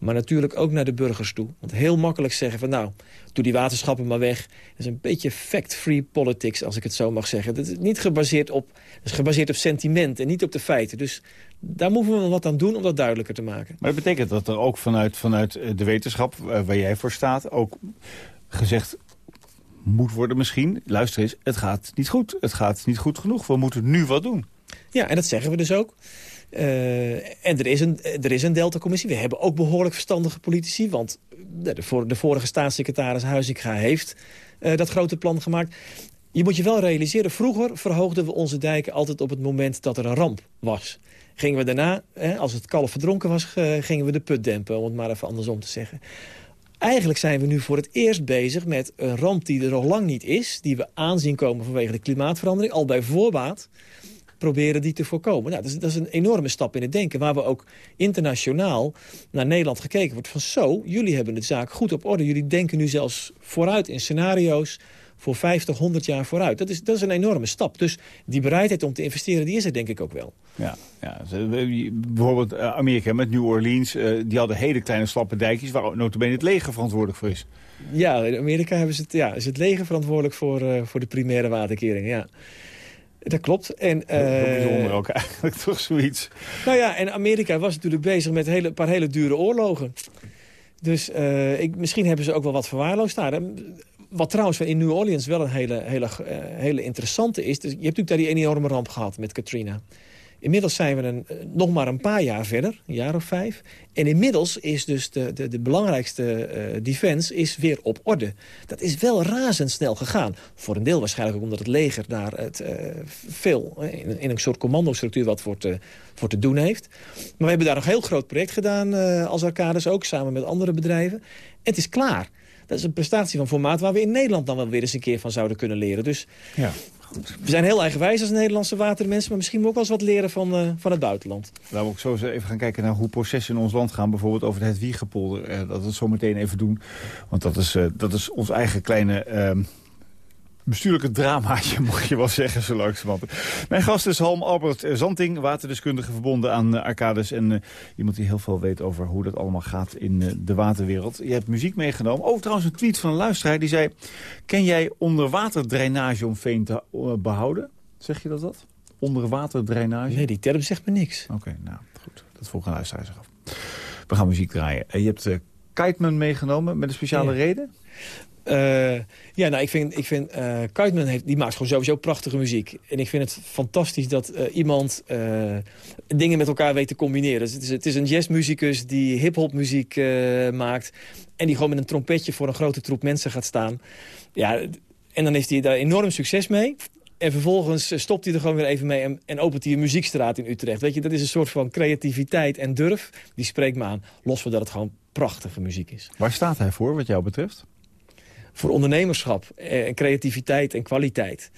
maar natuurlijk ook naar de burgers toe. Want heel makkelijk zeggen van nou, doe die waterschappen maar weg. Dat is een beetje fact-free politics, als ik het zo mag zeggen. Dat is niet gebaseerd op, dat is gebaseerd op sentiment en niet op de feiten. Dus daar moeten we wat aan doen om dat duidelijker te maken. Maar dat betekent dat er ook vanuit, vanuit eh, de wetenschap, eh, waar jij voor staat... ook gezegd moet worden misschien... luister eens, het gaat niet goed. Het gaat niet goed genoeg. We moeten nu wat doen. Ja, en dat zeggen we dus ook. Eh, en er is, een, er is een Delta-commissie. We hebben ook behoorlijk verstandige politici. Want de, de, de vorige staatssecretaris Huizinga heeft eh, dat grote plan gemaakt. Je moet je wel realiseren, vroeger verhoogden we onze dijken altijd op het moment dat er een ramp was. Gingen we daarna, hè, als het kalf verdronken was, eh, gingen we de put dempen, om het maar even andersom te zeggen. Eigenlijk zijn we nu voor het eerst bezig met een ramp die er nog lang niet is... die we aanzien komen vanwege de klimaatverandering, al bij voorbaat proberen die te voorkomen. Nou, dat, is, dat is een enorme stap in het denken... waar we ook internationaal naar Nederland gekeken wordt van... zo, jullie hebben de zaak goed op orde. Jullie denken nu zelfs vooruit in scenario's voor 50, 100 jaar vooruit. Dat is, dat is een enorme stap. Dus die bereidheid om te investeren, die is er denk ik ook wel. Ja, ja. Bijvoorbeeld eh, Amerika met New Orleans, eh, die hadden hele kleine slappe dijkjes... waar notabene het leger verantwoordelijk voor is. Ja, in Amerika hebben ze het, ja, is het leger verantwoordelijk voor, eh, voor de primaire waterkering. Ja. Dat klopt. En, Heel bijzonder eh ook eigenlijk, (laughs) toch zoiets. Nou ja, en Amerika was natuurlijk bezig met hele, een paar hele dure oorlogen. Dus eh, ik, misschien hebben ze ook wel wat verwaarloosd daar. Wat trouwens in New Orleans wel een hele, hele, eh, hele interessante is... Dus je hebt natuurlijk daar die enorme ramp gehad met Katrina. Inmiddels zijn we een, eh, nog maar een paar jaar verder, een jaar of vijf. En inmiddels is dus de, de, de belangrijkste eh, defense is weer op orde. Dat is wel razendsnel gegaan. Voor een deel waarschijnlijk omdat het leger daar het, eh, veel in, in een soort commandostructuur wat voor te, te doen heeft. Maar we hebben daar een heel groot project gedaan als Arcades ook, samen met andere bedrijven. En het is klaar. Dat is een prestatie van formaat waar we in Nederland dan wel weer eens een keer van zouden kunnen leren. Dus Ja. We zijn heel eigenwijs als Nederlandse watermensen... maar misschien ook wel eens wat leren van, eh, van het buitenland. Laten we ook zo eens even gaan kijken naar hoe processen in ons land gaan. Bijvoorbeeld over het Wiegepolder. Eh, dat we het zo meteen even doen. Want dat is, eh, dat is ons eigen kleine... Bestuurlijke dramaatje, (laughs) mocht je wel zeggen, zo langzamerhand. Mijn gast is Halm Albert Zanting, waterdeskundige verbonden aan eh, Arcades. En eh, iemand die heel veel weet over hoe dat allemaal gaat in eh, de waterwereld. Je hebt muziek meegenomen. Oh, trouwens een tweet van een luisteraar die zei... Ken jij onderwaterdrainage om veen te eh, behouden? Zeg je dat dat? Onderwaterdrainage? Nee, die term zegt me niks. Oké, nou goed. Dat vroeg een luisteraar zich af. We gaan muziek draaien. Je hebt Kiteman meegenomen met een speciale Ja. reden? Uh, ja, nou, ik vind, ik vind uh, Kuitman heeft, die maakt gewoon sowieso prachtige muziek. En ik vind het fantastisch dat uh, iemand dingen met elkaar weet te combineren. Dus het, is, het is een jazzmuzikus die hip-hop muziek maakt. En die gewoon met een trompetje voor een grote troep mensen gaat staan. Ja, en dan heeft hij daar enorm succes mee. En vervolgens stopt hij er gewoon weer even mee en, en, opent hij een muziekstraat in Utrecht. Weet je, dat is een soort van creativiteit en durf. Die spreekt me aan, los van dat het gewoon prachtige muziek is. Waar staat hij voor, wat jou betreft? Voor ondernemerschap, en creativiteit en kwaliteit.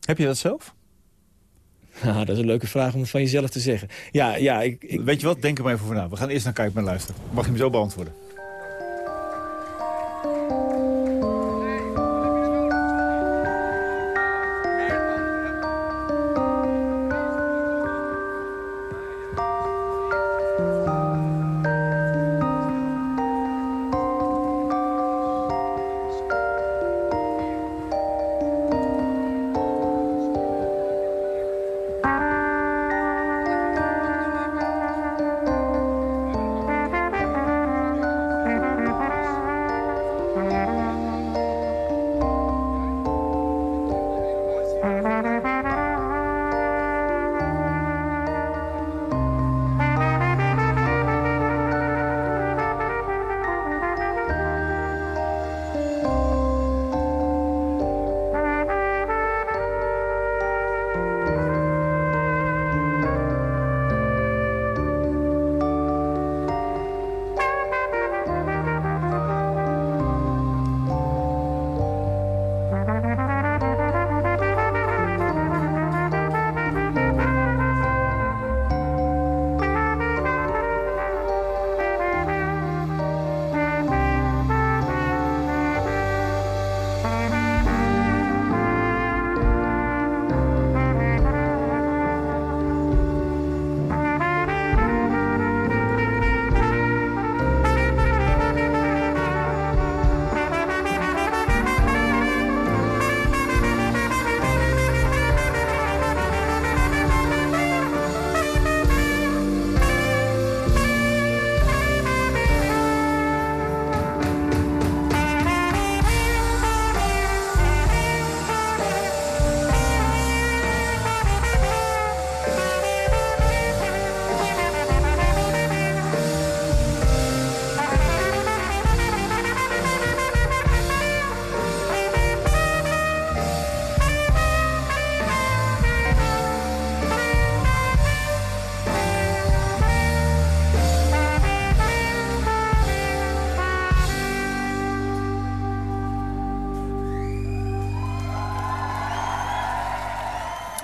Heb je dat zelf? (laughs) Ah, dat is een leuke vraag om het van jezelf te zeggen. Ja, ja, ik, ik... Weet je wat? Denk er maar even voor na. We gaan eerst naar Kijk maar luisteren. Mag je hem zo beantwoorden?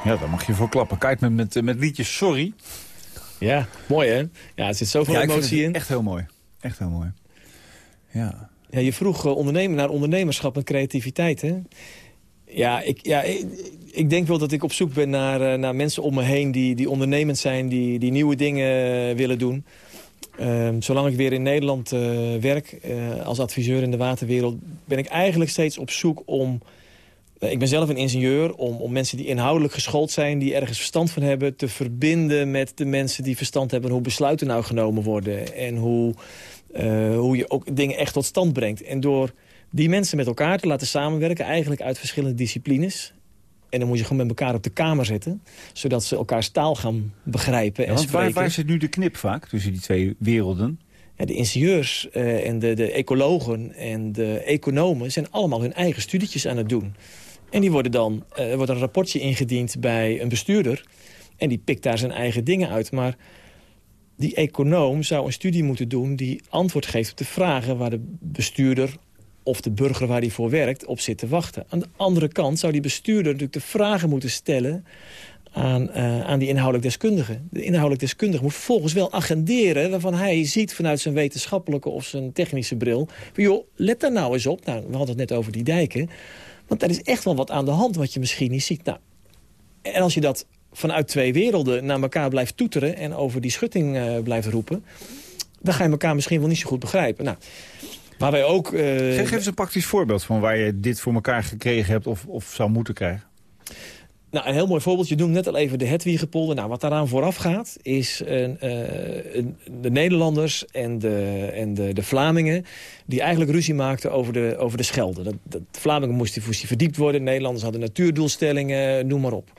Ja, daar mag je voor klappen. Kijk met, met, met liedjes Sorry. Ja, mooi hè? Ja, er zit zoveel Ja, emotie in. echt heel mooi. Echt heel mooi. Ja. Ja, je vroeg eh, ondernemen naar ondernemerschap en creativiteit, hè? Ja, ik, ja ik, ik denk wel dat ik op zoek ben naar, eh, naar mensen om me heen... die, die ondernemend zijn, die, die nieuwe dingen eh, willen doen. Ehm, zolang ik weer in Nederland werk als adviseur in de waterwereld... ben ik eigenlijk steeds op zoek om... eh, ik ben zelf een ingenieur, om, om mensen die inhoudelijk geschoold zijn... die ergens verstand van hebben, te verbinden met de mensen die verstand hebben... hoe besluiten nou genomen worden en hoe, eh, hoe je ook dingen echt tot stand brengt. En door die mensen met elkaar te laten samenwerken... eigenlijk uit verschillende disciplines... en dan moet je gewoon met elkaar op de kamer zitten... zodat ze elkaars taal gaan begrijpen en want waar, spreken. waar zit nu de knip vaak tussen die twee werelden? Ja, de ingenieurs eh, en de, de ecologen en de economen... zijn allemaal hun eigen studietjes aan het doen. En die worden dan, eh, er wordt een rapportje ingediend bij een bestuurder... en die pikt daar zijn eigen dingen uit. Maar die econoom zou een studie moeten doen... die antwoord geeft op de vragen waar de bestuurder of de burger waar hij voor werkt op zit te wachten. Aan de andere kant zou die bestuurder natuurlijk de vragen moeten stellen aan, eh, aan die inhoudelijk deskundige. De inhoudelijk deskundige moet vervolgens wel agenderen... waarvan hij ziet vanuit zijn wetenschappelijke of zijn technische bril... Joh, let daar nou eens op. Nou, we hadden het net over die dijken. Want daar is echt wel wat aan de hand wat je misschien niet ziet. Nou, en als je dat vanuit twee werelden naar elkaar blijft toeteren... en over die schutting eh, blijft roepen... dan ga je elkaar misschien wel niet zo goed begrijpen. Nou, waar wij ook... eh, Geef, geef eens een praktisch voorbeeld van waar je dit voor elkaar gekregen hebt of, of zou moeten krijgen. Nou, een heel mooi voorbeeld. Je noemt net al even de Hedwiegepolder. Nou, wat daaraan vooraf gaat, is een, eh, een- de Nederlanders en, de, en de, de Vlamingen... die eigenlijk ruzie maakten over de, over de Schelde. De Vlamingen moesten, verdiept worden. De Nederlanders hadden natuurdoelstellingen, noem maar op.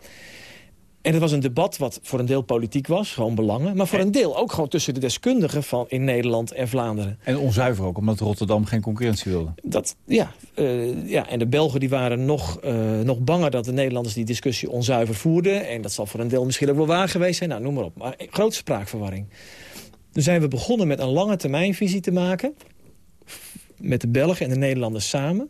En het was een debat wat voor een deel politiek was, gewoon belangen... maar voor een deel ook gewoon tussen de deskundigen van in Nederland en Vlaanderen. En onzuiver ook, omdat Rotterdam geen concurrentie wilde. Dat, ja, eh, ja, en de Belgen die waren nog, eh, nog banger dat de Nederlanders die discussie onzuiver voerden. En dat zal voor een deel misschien ook wel waar geweest zijn. Nou, noem maar op. Maar eh, grote spraakverwarring. Toen zijn we begonnen met een lange termijnvisie te maken. Met de Belgen en de Nederlanders samen.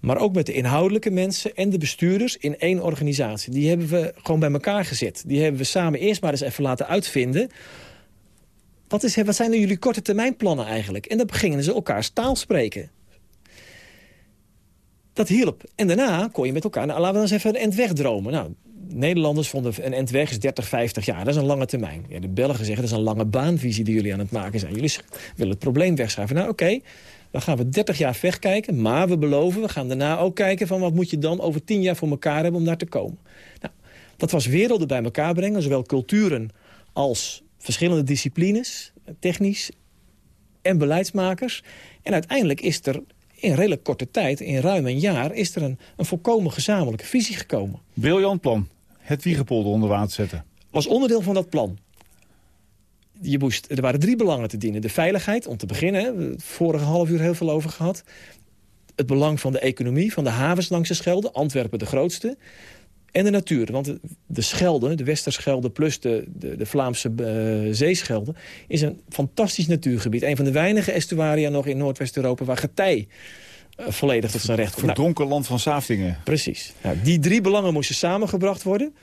Maar ook met de inhoudelijke mensen en de bestuurders in één organisatie. Die hebben we gewoon bij elkaar gezet. Die hebben we samen eerst maar eens even laten uitvinden. Wat, is, wat zijn nou jullie korte termijnplannen eigenlijk? En dan gingen ze elkaars taal spreken. Dat hielp. En daarna kon je met elkaar... Nou, laten we dan eens even een end wegdromen. Nou, Nederlanders vonden een end weg is 30, 50 jaar. Dat is een lange termijn. Ja, de Belgen zeggen dat is een lange baanvisie die jullie aan het maken zijn. Jullie willen het probleem wegschuiven. Nou, oké. Dan gaan we 30 jaar wegkijken. Maar we beloven, we gaan daarna ook kijken... van wat moet je dan over 10 jaar voor elkaar hebben om daar te komen. Nou, dat was werelden bij elkaar brengen. Zowel culturen als verschillende disciplines. Technisch en beleidsmakers. En uiteindelijk is er in redelijk korte tijd, in ruim een jaar... is er een, een volkomen gezamenlijke visie gekomen. Briljant plan. Het Wiegepolder onder water zetten. was onderdeel van dat plan. Je moest, er waren drie belangen te dienen. De veiligheid, om te beginnen. hè, we hebben het vorige half uur heel veel over gehad. Het belang van de economie, van de havens langs de Schelde. Antwerpen de grootste. En de natuur. Want de, de Schelde, de Westerschelde plus de, de, de Vlaamse eh, Zeeschelde... is een fantastisch natuurgebied. Een van de weinige estuaria nog in Noordwest-Europa... waar getij eh, volledig tot zijn recht komt. Nou, Verdronken land van Saftingen. Precies. Nou, die drie belangen moesten samengebracht worden.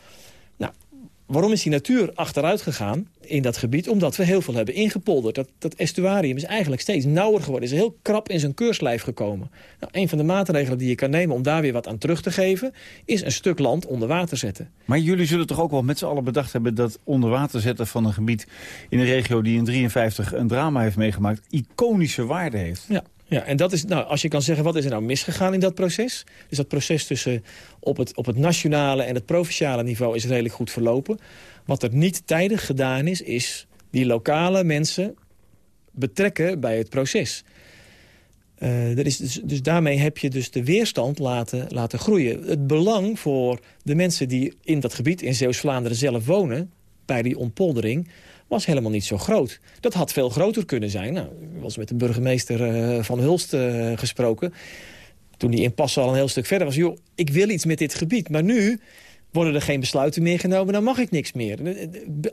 Waarom is die natuur achteruit gegaan in dat gebied? Omdat we heel veel hebben ingepolderd. Dat, dat estuarium is eigenlijk steeds nauwer geworden. Is heel krap in zijn keurslijf gekomen. Nou, een van de maatregelen die je kan nemen om daar weer wat aan terug te geven... is een stuk land onder water zetten. Maar jullie zullen toch ook wel met z'n allen bedacht hebben... dat onder water zetten van een gebied in een regio die in 53 een drama heeft meegemaakt... iconische waarde heeft. Ja. Ja, en dat is, nou, als je kan zeggen, wat is er nou misgegaan in dat proces? Dus dat proces tussen op het, op het nationale en het provinciale niveau is redelijk goed verlopen. Wat er niet tijdig gedaan is, is die lokale mensen betrekken bij het proces. Uh, is dus, dus daarmee heb je dus de weerstand laten, laten groeien. Het belang voor de mensen die in dat gebied in Zeeuws-Vlaanderen zelf wonen... bij die ontpoldering, was helemaal niet zo groot. Dat had veel groter kunnen zijn. Nou, ik was met de burgemeester uh, van Hulst uh, gesproken. Toen die in Passen al een heel stuk verder was. Joh, ik wil iets met dit gebied, maar nu worden er geen besluiten meer genomen. Dan mag ik niks meer.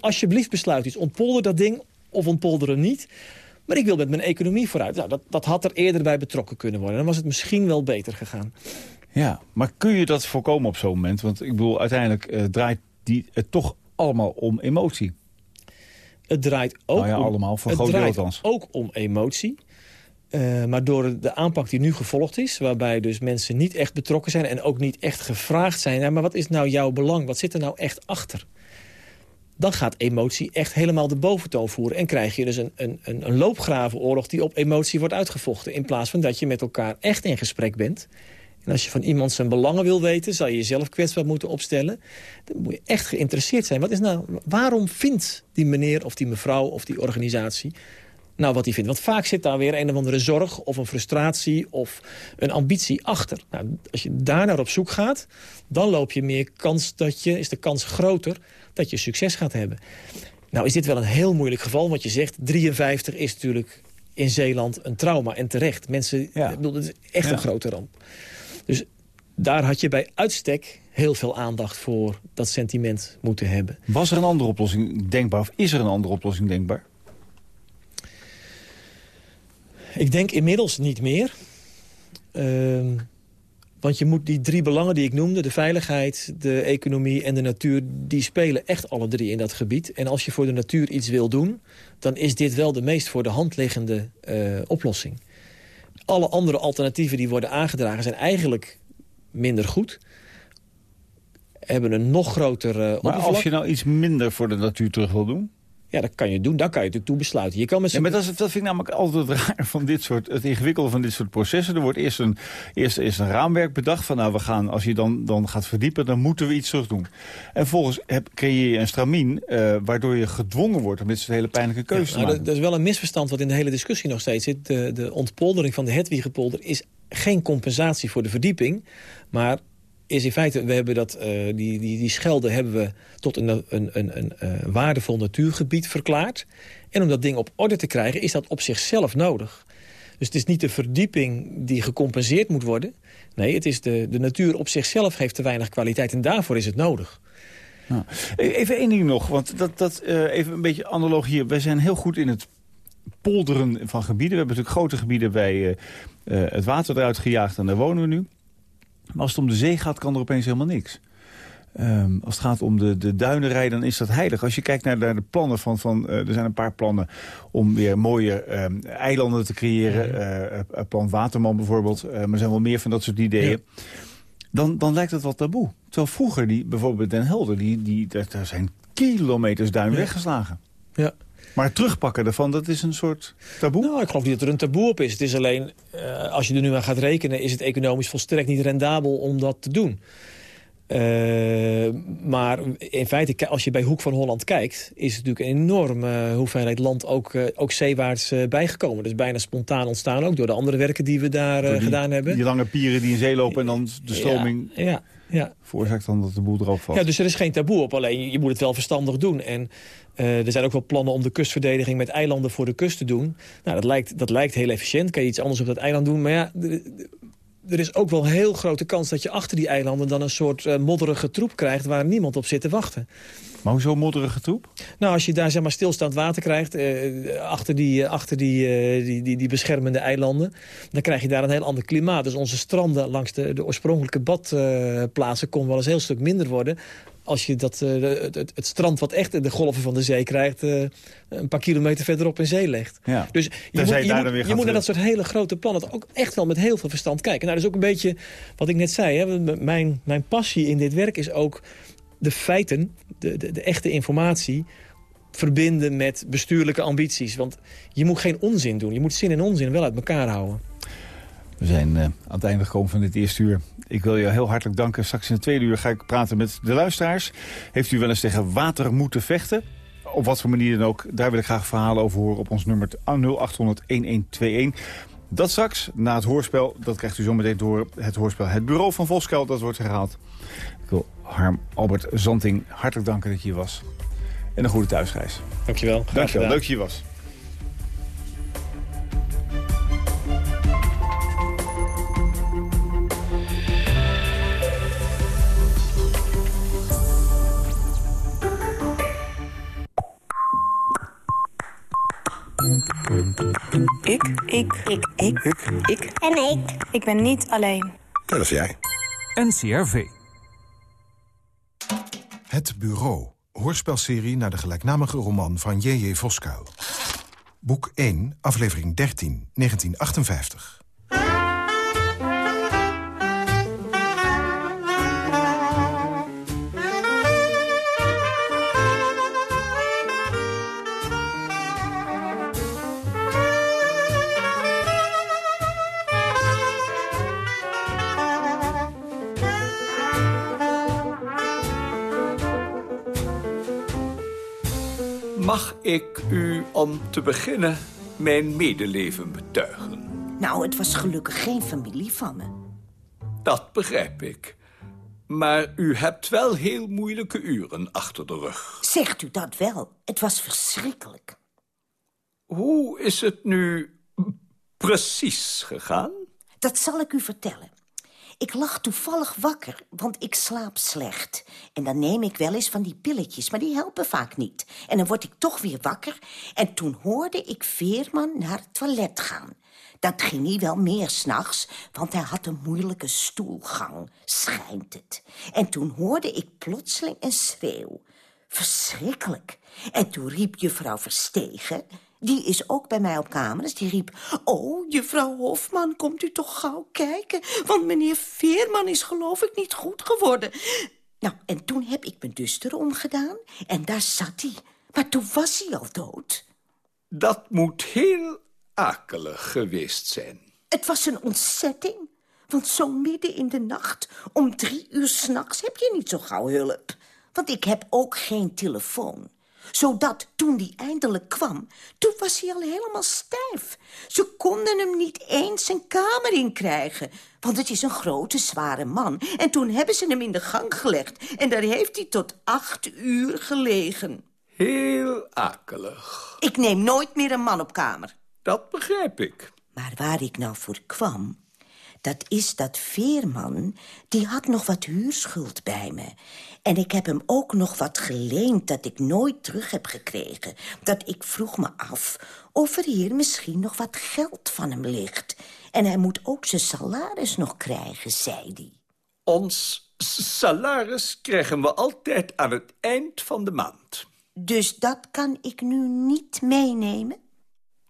Alsjeblieft besluit iets. Ontpolder dat ding of ontpolder hem niet. Maar ik wil met mijn economie vooruit. Nou, dat, dat had er eerder bij betrokken kunnen worden. Dan was het misschien wel beter gegaan. Ja, maar kun je dat voorkomen op zo'n moment? Want ik bedoel, uiteindelijk draait die, het toch allemaal om emotie. Het draait ook, nou ja, om, allemaal, voor het groot draait ook om emotie. Uh, maar door de aanpak die nu gevolgd is... waarbij dus mensen niet echt betrokken zijn... en ook niet echt gevraagd zijn... Maar wat is nou jouw belang? Wat zit er nou echt achter? Dan gaat emotie echt helemaal de boventoon voeren... en krijg je dus een, een, een loopgravenoorlog die op emotie wordt uitgevochten... in plaats van dat je met elkaar echt in gesprek bent... En als je van iemand zijn belangen wil weten... zal je jezelf kwetsbaar moeten opstellen. Dan moet je echt geïnteresseerd zijn. Wat is nou, waarom vindt die meneer of die mevrouw of die organisatie... nou wat hij vindt? Want vaak zit daar weer een of andere zorg of een frustratie... of een ambitie achter. Nou, als je daar naar op zoek gaat... dan loop je meer kans dat je, is de kans groter dat je succes gaat hebben. Nou is dit wel een heel moeilijk geval. Want je zegt 53 is natuurlijk in Zeeland een trauma. En terecht. Mensen, Ja. ik bedoel, het is echt Ja. een grote ramp. Dus daar had je bij uitstek heel veel aandacht voor dat sentiment moeten hebben. Was er een andere oplossing denkbaar? Of is er een andere oplossing denkbaar? Ik denk inmiddels niet meer. Ehm, want je moet die drie belangen die ik noemde... de veiligheid, de economie en de natuur... die spelen echt alle drie in dat gebied. En als je voor de natuur iets wil doen... dan is dit wel de meest voor de hand liggende eh, oplossing. Alle andere alternatieven die worden aangedragen... zijn eigenlijk minder goed. Hebben een nog groter eh Maar oppervlak. als je nou iets minder voor de natuur terug wil doen... Ja, dat kan je doen. Daar kan je natuurlijk toe besluiten. Je kan met Ja, maar dat, is, dat vind ik namelijk altijd raar van dit soort, het ingewikkelde van dit soort processen. Er wordt eerst een, eerst een raamwerk bedacht van nou we gaan, als je dan, dan gaat verdiepen, dan moeten we iets terug doen. En vervolgens heb, creëer je een stramien eh, waardoor je gedwongen wordt om dit soort hele pijnlijke keuzes Ja, te maken. dat, dat is wel een misverstand wat in de hele discussie nog steeds zit. De, de ontpoldering van de Hedwigepolder is geen compensatie voor de verdieping. Maar is in feite, we hebben dat, eh, die, die, die schelden hebben we tot een, een, een, een eh, waardevol natuurgebied verklaard. En om dat ding op orde te krijgen is dat op zichzelf nodig. Dus het is niet de verdieping die gecompenseerd moet worden. Nee, het is de, de natuur op zichzelf heeft te weinig kwaliteit en daarvoor is het nodig. Ja. Even één ding nog, want dat, dat, eh, even een beetje analoog hier. Wij zijn heel goed in het polderen van gebieden. We hebben natuurlijk grote gebieden bij het water eruit gejaagd en daar wonen we nu. Maar als het om de zee gaat, kan er opeens helemaal niks. Ehm, als het gaat om de, de duinerij, dan is dat heilig. Als je kijkt naar, naar de plannen van... van eh, er zijn een paar plannen om weer mooie ehm, eilanden te creëren. eh, plan Waterman bijvoorbeeld. Maar er zijn wel meer van dat soort ideeën. Dan, dan lijkt het wel taboe. Terwijl vroeger, die, bijvoorbeeld Den Helder... Die, die, daar, daar zijn kilometers duin Ja. weggeslagen. Ja. Maar het terugpakken daarvan, dat is een soort taboe? Nou, ik geloof niet dat er een taboe op is. Het is alleen, eh, als je er nu aan gaat rekenen... is het economisch volstrekt niet rendabel om dat te doen. Eh, maar in feite, als je bij Hoek van Holland kijkt... is het natuurlijk een enorme hoeveelheid land ook, eh, ook zeewaarts bijgekomen. Dus bijna spontaan ontstaan ook door de andere werken die we daar die- gedaan hebben. Die lange pieren die in zee lopen en dan de stroming Ja, ja, ja. veroorzaakt dan dat de boel erop valt. Ja, dus er is geen taboe op. Alleen je, je moet het wel verstandig doen. En eh, er zijn ook wel plannen om de kustverdediging met eilanden voor de kust te doen. Nou, dat lijkt, dat lijkt heel efficiënt. Kan je iets anders op dat eiland doen. Maar ja, er- is ook wel een heel grote kans dat je achter die eilanden... dan een soort eh, modderige troep krijgt waar niemand op zit te wachten. Maar hoezo modderige troep? Nou, als je daar zeg maar stilstaand water krijgt... eh, achter, die, achter die, die, die, die beschermende eilanden... dan krijg je daar een heel ander klimaat. Dus onze stranden langs de, de oorspronkelijke badplaatsen... kon wel eens een heel stuk minder worden... als je dat, eh, het, strand wat echt de golven van de zee krijgt... eh, een paar kilometer verderop in zee legt. Ja. Dus je Tenzij moet, je, moet, je moet naar dat soort hele grote plannen ook echt wel met heel veel verstand kijken. Nou, dat is ook een beetje wat ik net zei. Hè. Mijn, mijn passie in dit werk is ook de feiten, de, de, de echte informatie verbinden met bestuurlijke ambities. Want je moet geen onzin doen. Je moet zin en onzin wel uit elkaar houden. We zijn eh, aan het einde gekomen van dit eerste uur. Ik wil je heel hartelijk danken. Straks in het tweede uur ga ik praten met de luisteraars. Heeft u wel eens tegen water moeten vechten? Op wat voor manier dan ook. Daar wil ik graag verhalen over horen op ons nummer 0800-1121. Dat straks, na het hoorspel, dat krijgt u zo meteen te horen. Het hoorspel Het Bureau van Voskuil, dat wordt herhaald. Ik wil Harm Albert Zanting hartelijk danken dat je hier was. En een goede thuisreis. Dankjewel. Dankjewel, leuk dat je hier was. Ik, ik, ik, ik, ik, En ik. ik ben niet alleen. Dat is jij. NCRV. Het Bureau. Hoorspelserie naar de gelijknamige roman van J.J. Voskuil. Boek 1, aflevering 13, 1958. Ik u om te beginnen mijn medeleven betuigen? Nou, het was gelukkig geen familie van me. Dat begrijp ik. Maar u hebt wel heel moeilijke uren achter de rug. Zegt u dat wel? Het was verschrikkelijk. Hoe is het nu precies gegaan? Dat zal ik u vertellen. Ik lag toevallig wakker, want ik slaap slecht. En dan neem ik wel eens van die pilletjes, maar die helpen vaak niet. En dan word ik toch weer wakker. En toen hoorde ik Veerman naar het toilet gaan. Dat ging hij wel meer s'nachts, want hij had een moeilijke stoelgang, schijnt het. En toen hoorde ik plotseling een schreeuw. Verschrikkelijk. En toen riep juffrouw Verstegen... Die is ook bij mij op kamers. Die riep, oh, juffrouw Hofman, komt u toch gauw kijken? Want meneer Veerman is geloof ik niet goed geworden. Nou, en toen heb ik mijn duster omgedaan en daar zat hij. Maar toen was hij al dood. Dat moet heel akelig geweest zijn. Het was een ontzetting. Want zo midden in de nacht, om drie uur s'nachts, heb je niet zo gauw hulp. Want ik heb ook geen telefoon zodat toen die eindelijk kwam, toen was hij al helemaal stijf. Ze konden hem niet eens zijn kamer in krijgen, want het is een grote, zware man. En toen hebben ze hem in de gang gelegd en daar heeft hij tot acht uur gelegen. Heel akelig. Ik neem nooit meer een man op kamer. Dat begrijp ik. Maar waar ik nou voor kwam, dat is dat Veerman, die had nog wat huurschuld bij me. En ik heb hem ook nog wat geleend dat ik nooit terug heb gekregen. Dat ik vroeg me af of er hier misschien nog wat geld van hem ligt. En hij moet ook zijn salaris nog krijgen, zei hij. Ons salaris krijgen we altijd aan het eind van de maand. Dus dat kan ik nu niet meenemen?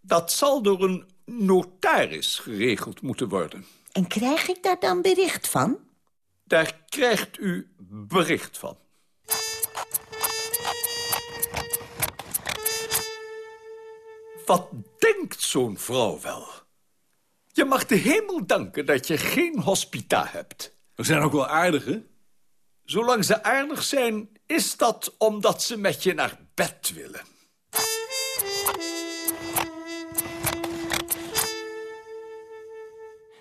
Dat zal door een notaris geregeld moeten worden. En krijg ik daar dan bericht van? Daar krijgt u bericht van. Wat denkt zo'n vrouw wel? Je mag de hemel danken dat je geen hospita hebt. We zijn ook wel aardig, hè? Zolang ze aardig zijn, is dat omdat ze met je naar bed willen.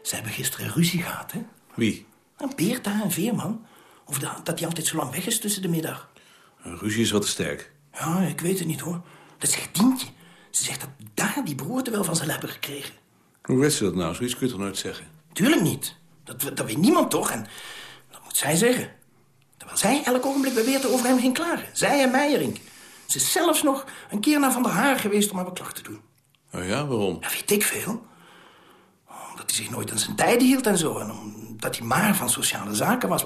Ze hebben gisteren ruzie gehad, hè? Wie? Een Beerta en Veerman. Of dat, dat hij altijd zo lang weg is tussen de middag. Een ruzie is wat te sterk. Ja, ik weet het niet, hoor. Dat zegt Dientje. Ze zegt dat daar die broerte wel van zijn hebben gekregen. Hoe weet ze dat nou? Zoiets kun je toch nooit zeggen? Tuurlijk niet. Dat, dat weet niemand toch? En dat moet zij zeggen. Terwijl zij elk ogenblik beweert over hem ging klagen. Zij en Meijerink. Ze is zelfs nog een keer naar Van der Haar geweest om haar beklag te doen. Oh ja, waarom? Ja, weet ik veel. Omdat hij zich nooit aan zijn tijden hield en zo. En omdat hij maar van sociale zaken was.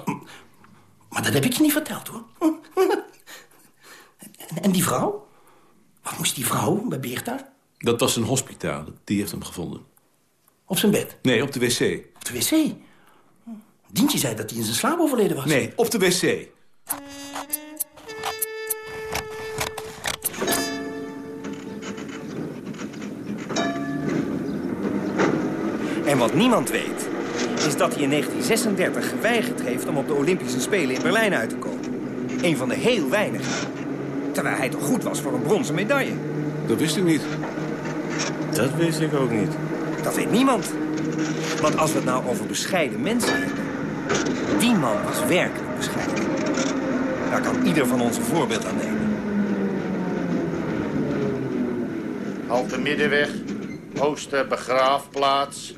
Maar dat heb ik je niet verteld, hoor. (laughs) En, en die vrouw? Wat moest die vrouw bij Beerta? Dat was een hospitaal. Die heeft hem gevonden. Op zijn bed? Nee, op de wc. Op de wc? Dientje zei dat hij in zijn slaap overleden was. Nee, op de wc. En wat niemand weet, is dat hij in 1936 geweigerd heeft... om op de Olympische Spelen in Berlijn uit te komen. Een van de heel weinigen. Terwijl hij toch goed was voor een bronzen medaille. Dat wist ik niet. Dat wist ik ook niet. Dat weet niemand. Want als we het nou over bescheiden mensen hebben... die man was werkelijk bescheiden. Daar kan ieder van ons een voorbeeld aan nemen. Halte Middenweg, Ooster Begraafplaats.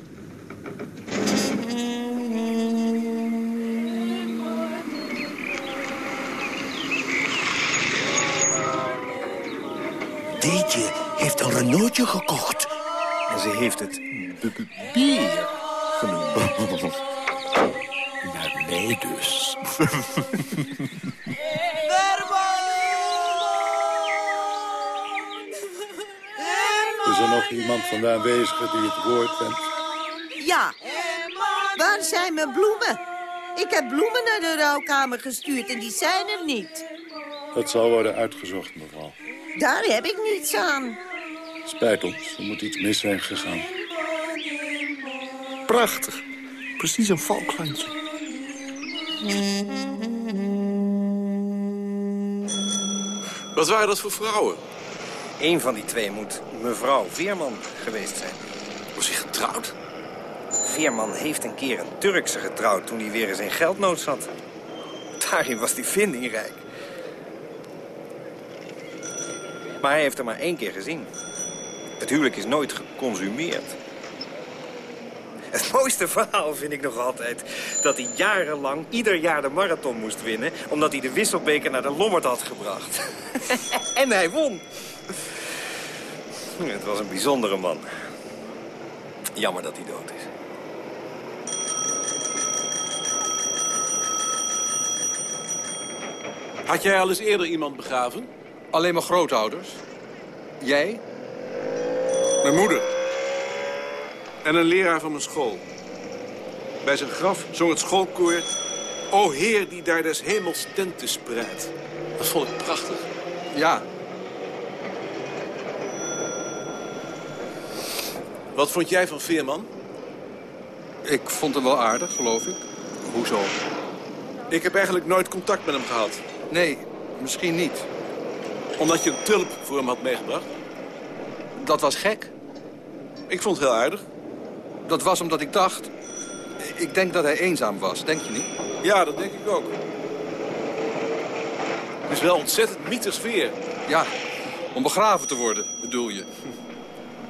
Deetje heeft een Renaultje gekocht. En ze heeft het bier genoemd. Naar mij dus. Is er nog iemand van de aanwezigen die het woord wenst? Ja. Waar zijn mijn bloemen? Ik heb bloemen naar de rouwkamer gestuurd en die zijn er niet. Dat zal worden uitgezocht, mevrouw. Daar heb ik niets aan. Spijt ons, er moet iets mis zijn gegaan. Prachtig. Precies een valklandje. Wat waren dat voor vrouwen? Eén van die twee moet mevrouw Veerman geweest zijn. Was hij getrouwd? Veerman heeft een keer een Turkse getrouwd toen hij weer in zijn geldnood zat. Daarin was hij vindingrijk. Maar hij heeft er maar één keer gezien. Het huwelijk is nooit geconsumeerd. Het mooiste verhaal vind ik nog altijd... dat hij jarenlang ieder jaar de marathon moest winnen... omdat hij de wisselbeker naar de Lommerd had gebracht. (laughs) en hij won. Het was een bijzondere man. Jammer dat hij dood is. Had jij al eens eerder iemand begraven? Alleen maar grootouders. Jij? Mijn moeder. En een leraar van mijn school. Bij zijn graf zong het schoolkoor... O Heer die daar des hemels tenten spreidt. Dat vond ik prachtig. Ja. Wat vond jij van Veerman? Ik vond hem wel aardig, geloof ik. Hoezo? Ik heb eigenlijk nooit contact met hem gehad. Nee, misschien niet. Omdat je een tulp voor hem had meegebracht? Dat was gek. Ik vond het heel aardig. Dat was omdat ik dacht... Ik denk dat hij eenzaam was, denk je niet? Ja, dat denk ik ook. Het is wel ontzettend mythisch weer. Ja, om begraven te worden, bedoel je.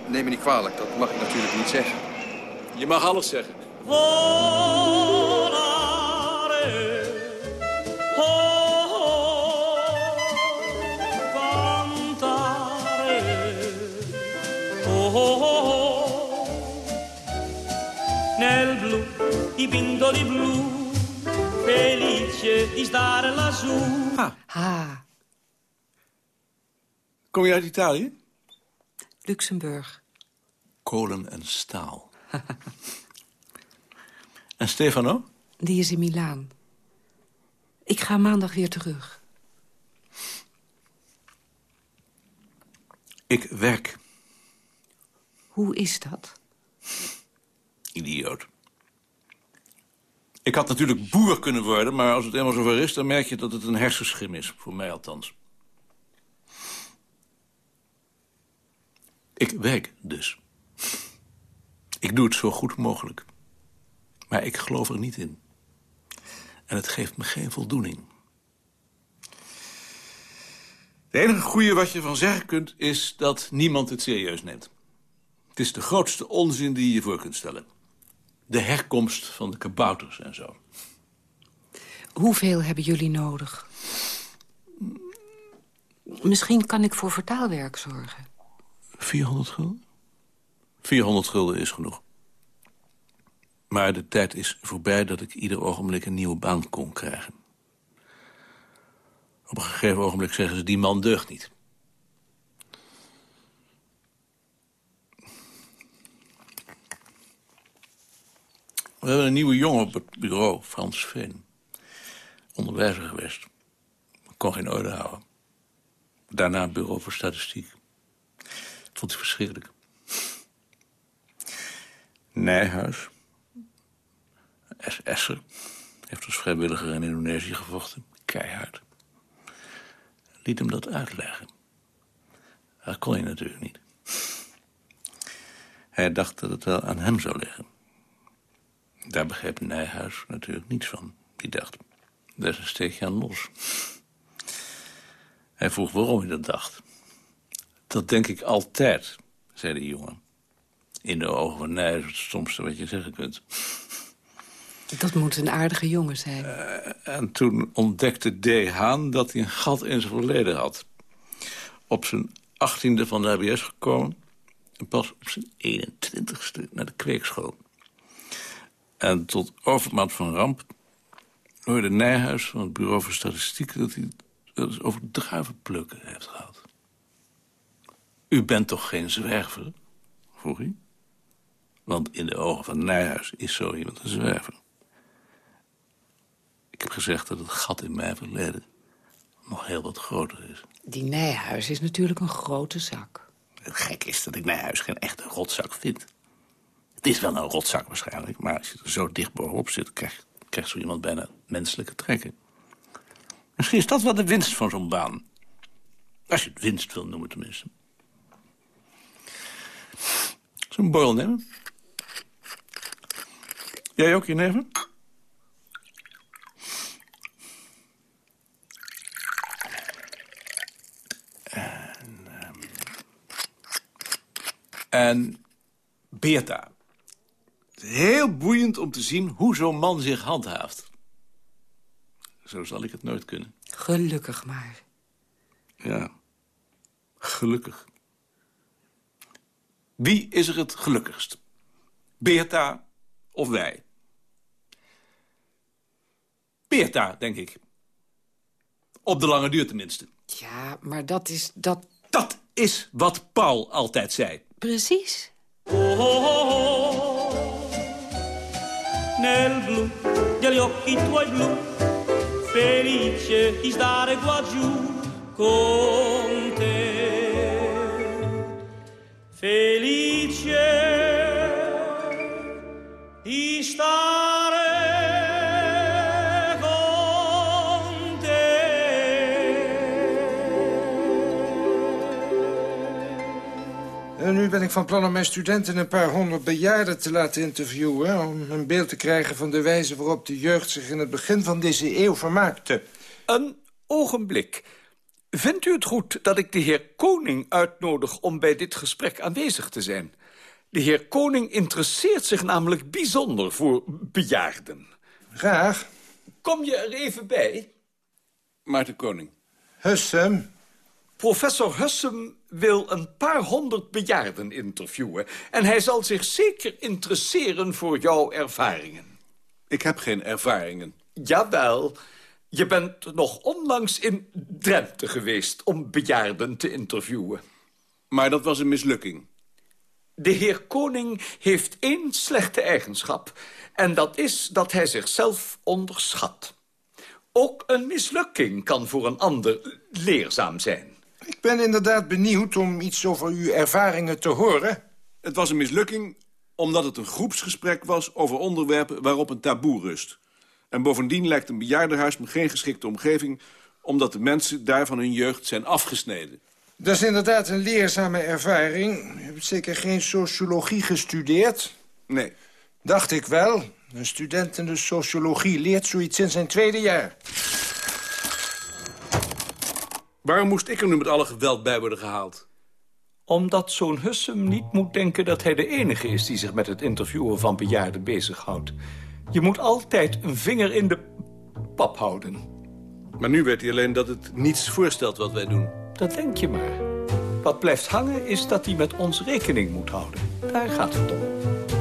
Neem me niet kwalijk, dat mag ik natuurlijk niet zeggen. Je mag alles zeggen. Dipinto di blu, felice di stare lassù. Ha, Kom je uit Italië? Luxemburg. Kolen en staal. (laughs) en Stefano? Die is in Milaan. Ik ga maandag weer terug. Ik werk. Hoe is dat? Idioot. Ik had natuurlijk boer kunnen worden, maar als het eenmaal zover is... dan merk je dat het een hersenschim is, voor mij althans. Ik werk dus. Ik doe het zo goed mogelijk. Maar ik geloof er niet in. En het geeft me geen voldoening. Het enige goede wat je van zeggen kunt... is dat niemand het serieus neemt. Het is de grootste onzin die je je voor kunt stellen. De herkomst van de kabouters en zo. Hoeveel hebben jullie nodig? Misschien kan ik voor vertaalwerk zorgen. 400 gulden? 400 gulden is genoeg. Maar de tijd is voorbij dat ik ieder ogenblik een nieuwe baan kon krijgen. Op een gegeven ogenblik zeggen ze, die man deugt niet. We hebben een nieuwe jongen op het bureau, Frans Veen. Onderwijzer geweest. Kon geen orde houden. Daarna bureau voor statistiek. Vond hij verschrikkelijk. Nijhuis. SS'er. Heeft als vrijwilliger in Indonesië gevochten. Keihard. Liet hem dat uitleggen. Dat kon hij natuurlijk niet. Hij dacht dat het wel aan hem zou liggen. Daar begreep Nijhuis natuurlijk niets van. Die dacht, daar is een steekje aan los. Hij vroeg waarom hij dat dacht. Dat denk ik altijd, zei de jongen. In de ogen van Nijhuis het stomste wat je zeggen kunt. Dat moet een aardige jongen zijn. En toen ontdekte D. Haan dat hij een gat in zijn verleden had. Op zijn achttiende van de HBS gekomen... en pas op zijn 21ste naar de kweekschool. En tot overmaat van ramp hoorde Nijhuis van het Bureau voor Statistiek... dat hij het over druivenplukken heeft gehad. U bent toch geen zwerver? vroeg hij. Want in de ogen van Nijhuis is zo iemand een zwerver. Ik heb gezegd dat het gat in mijn verleden nog heel wat groter is. Die Nijhuis is natuurlijk een grote zak. Het gek is dat ik Nijhuis geen echte rotzak vind. Het is wel een rotzak waarschijnlijk, maar als je er zo dicht bovenop zit... krijgt zo iemand bijna menselijke trekken. Misschien is dat wel de winst van zo'n baan. Als je het winst wil noemen tenminste. Zo'n borrel nemen? Jij ook, je neven? En, um... en Beerta. Heel boeiend om te zien hoe zo'n man zich handhaaft. Zo zal ik het nooit kunnen. Gelukkig maar. Ja, gelukkig. Wie is er het gelukkigst? Beerta of wij? Beerta, denk ik. Op de lange duur tenminste. Ja, maar dat is... Dat, dat is wat Paul altijd zei. Precies. Oh, oh, oh, nel blu degli occhi tuoi blu, felice di stare qua giù con te. Felice ben ik van plan om mijn studenten een paar honderd bejaarden te laten interviewen... om een beeld te krijgen van de wijze waarop de jeugd zich in het begin van deze eeuw vermaakte. Een ogenblik. Vindt u het goed dat ik de heer Koning uitnodig om bij dit gesprek aanwezig te zijn? De heer Koning interesseert zich namelijk bijzonder voor bejaarden. Graag. Kom je er even bij? Maarten Koning. Hussem. Professor Hussem wil een paar honderd bejaarden interviewen... en hij zal zich zeker interesseren voor jouw ervaringen. Ik heb geen ervaringen. Jawel, je bent nog onlangs in Drenthe geweest om bejaarden te interviewen. Maar dat was een mislukking. De heer Koning heeft één slechte eigenschap... en dat is dat hij zichzelf onderschat. Ook een mislukking kan voor een ander leerzaam zijn. Ik ben inderdaad benieuwd om iets over uw ervaringen te horen. Het was een mislukking omdat het een groepsgesprek was... over onderwerpen waarop een taboe rust. En bovendien lijkt een bejaardenhuis me geen geschikte omgeving... omdat de mensen daar van hun jeugd zijn afgesneden. Dat is inderdaad een leerzame ervaring. U hebt zeker geen sociologie gestudeerd? Nee. Dacht ik wel. Een student in de sociologie leert zoiets in zijn tweede jaar. Waarom moest ik er nu met alle geweld bij worden gehaald? Omdat zo'n Hussem niet moet denken dat hij de enige is... die zich met het interviewen van bejaarden bezighoudt. Je moet altijd een vinger in de pap houden. Maar nu weet hij alleen dat het niets voorstelt wat wij doen. Dat denk je maar. Wat blijft hangen is dat hij met ons rekening moet houden. Daar gaat het om.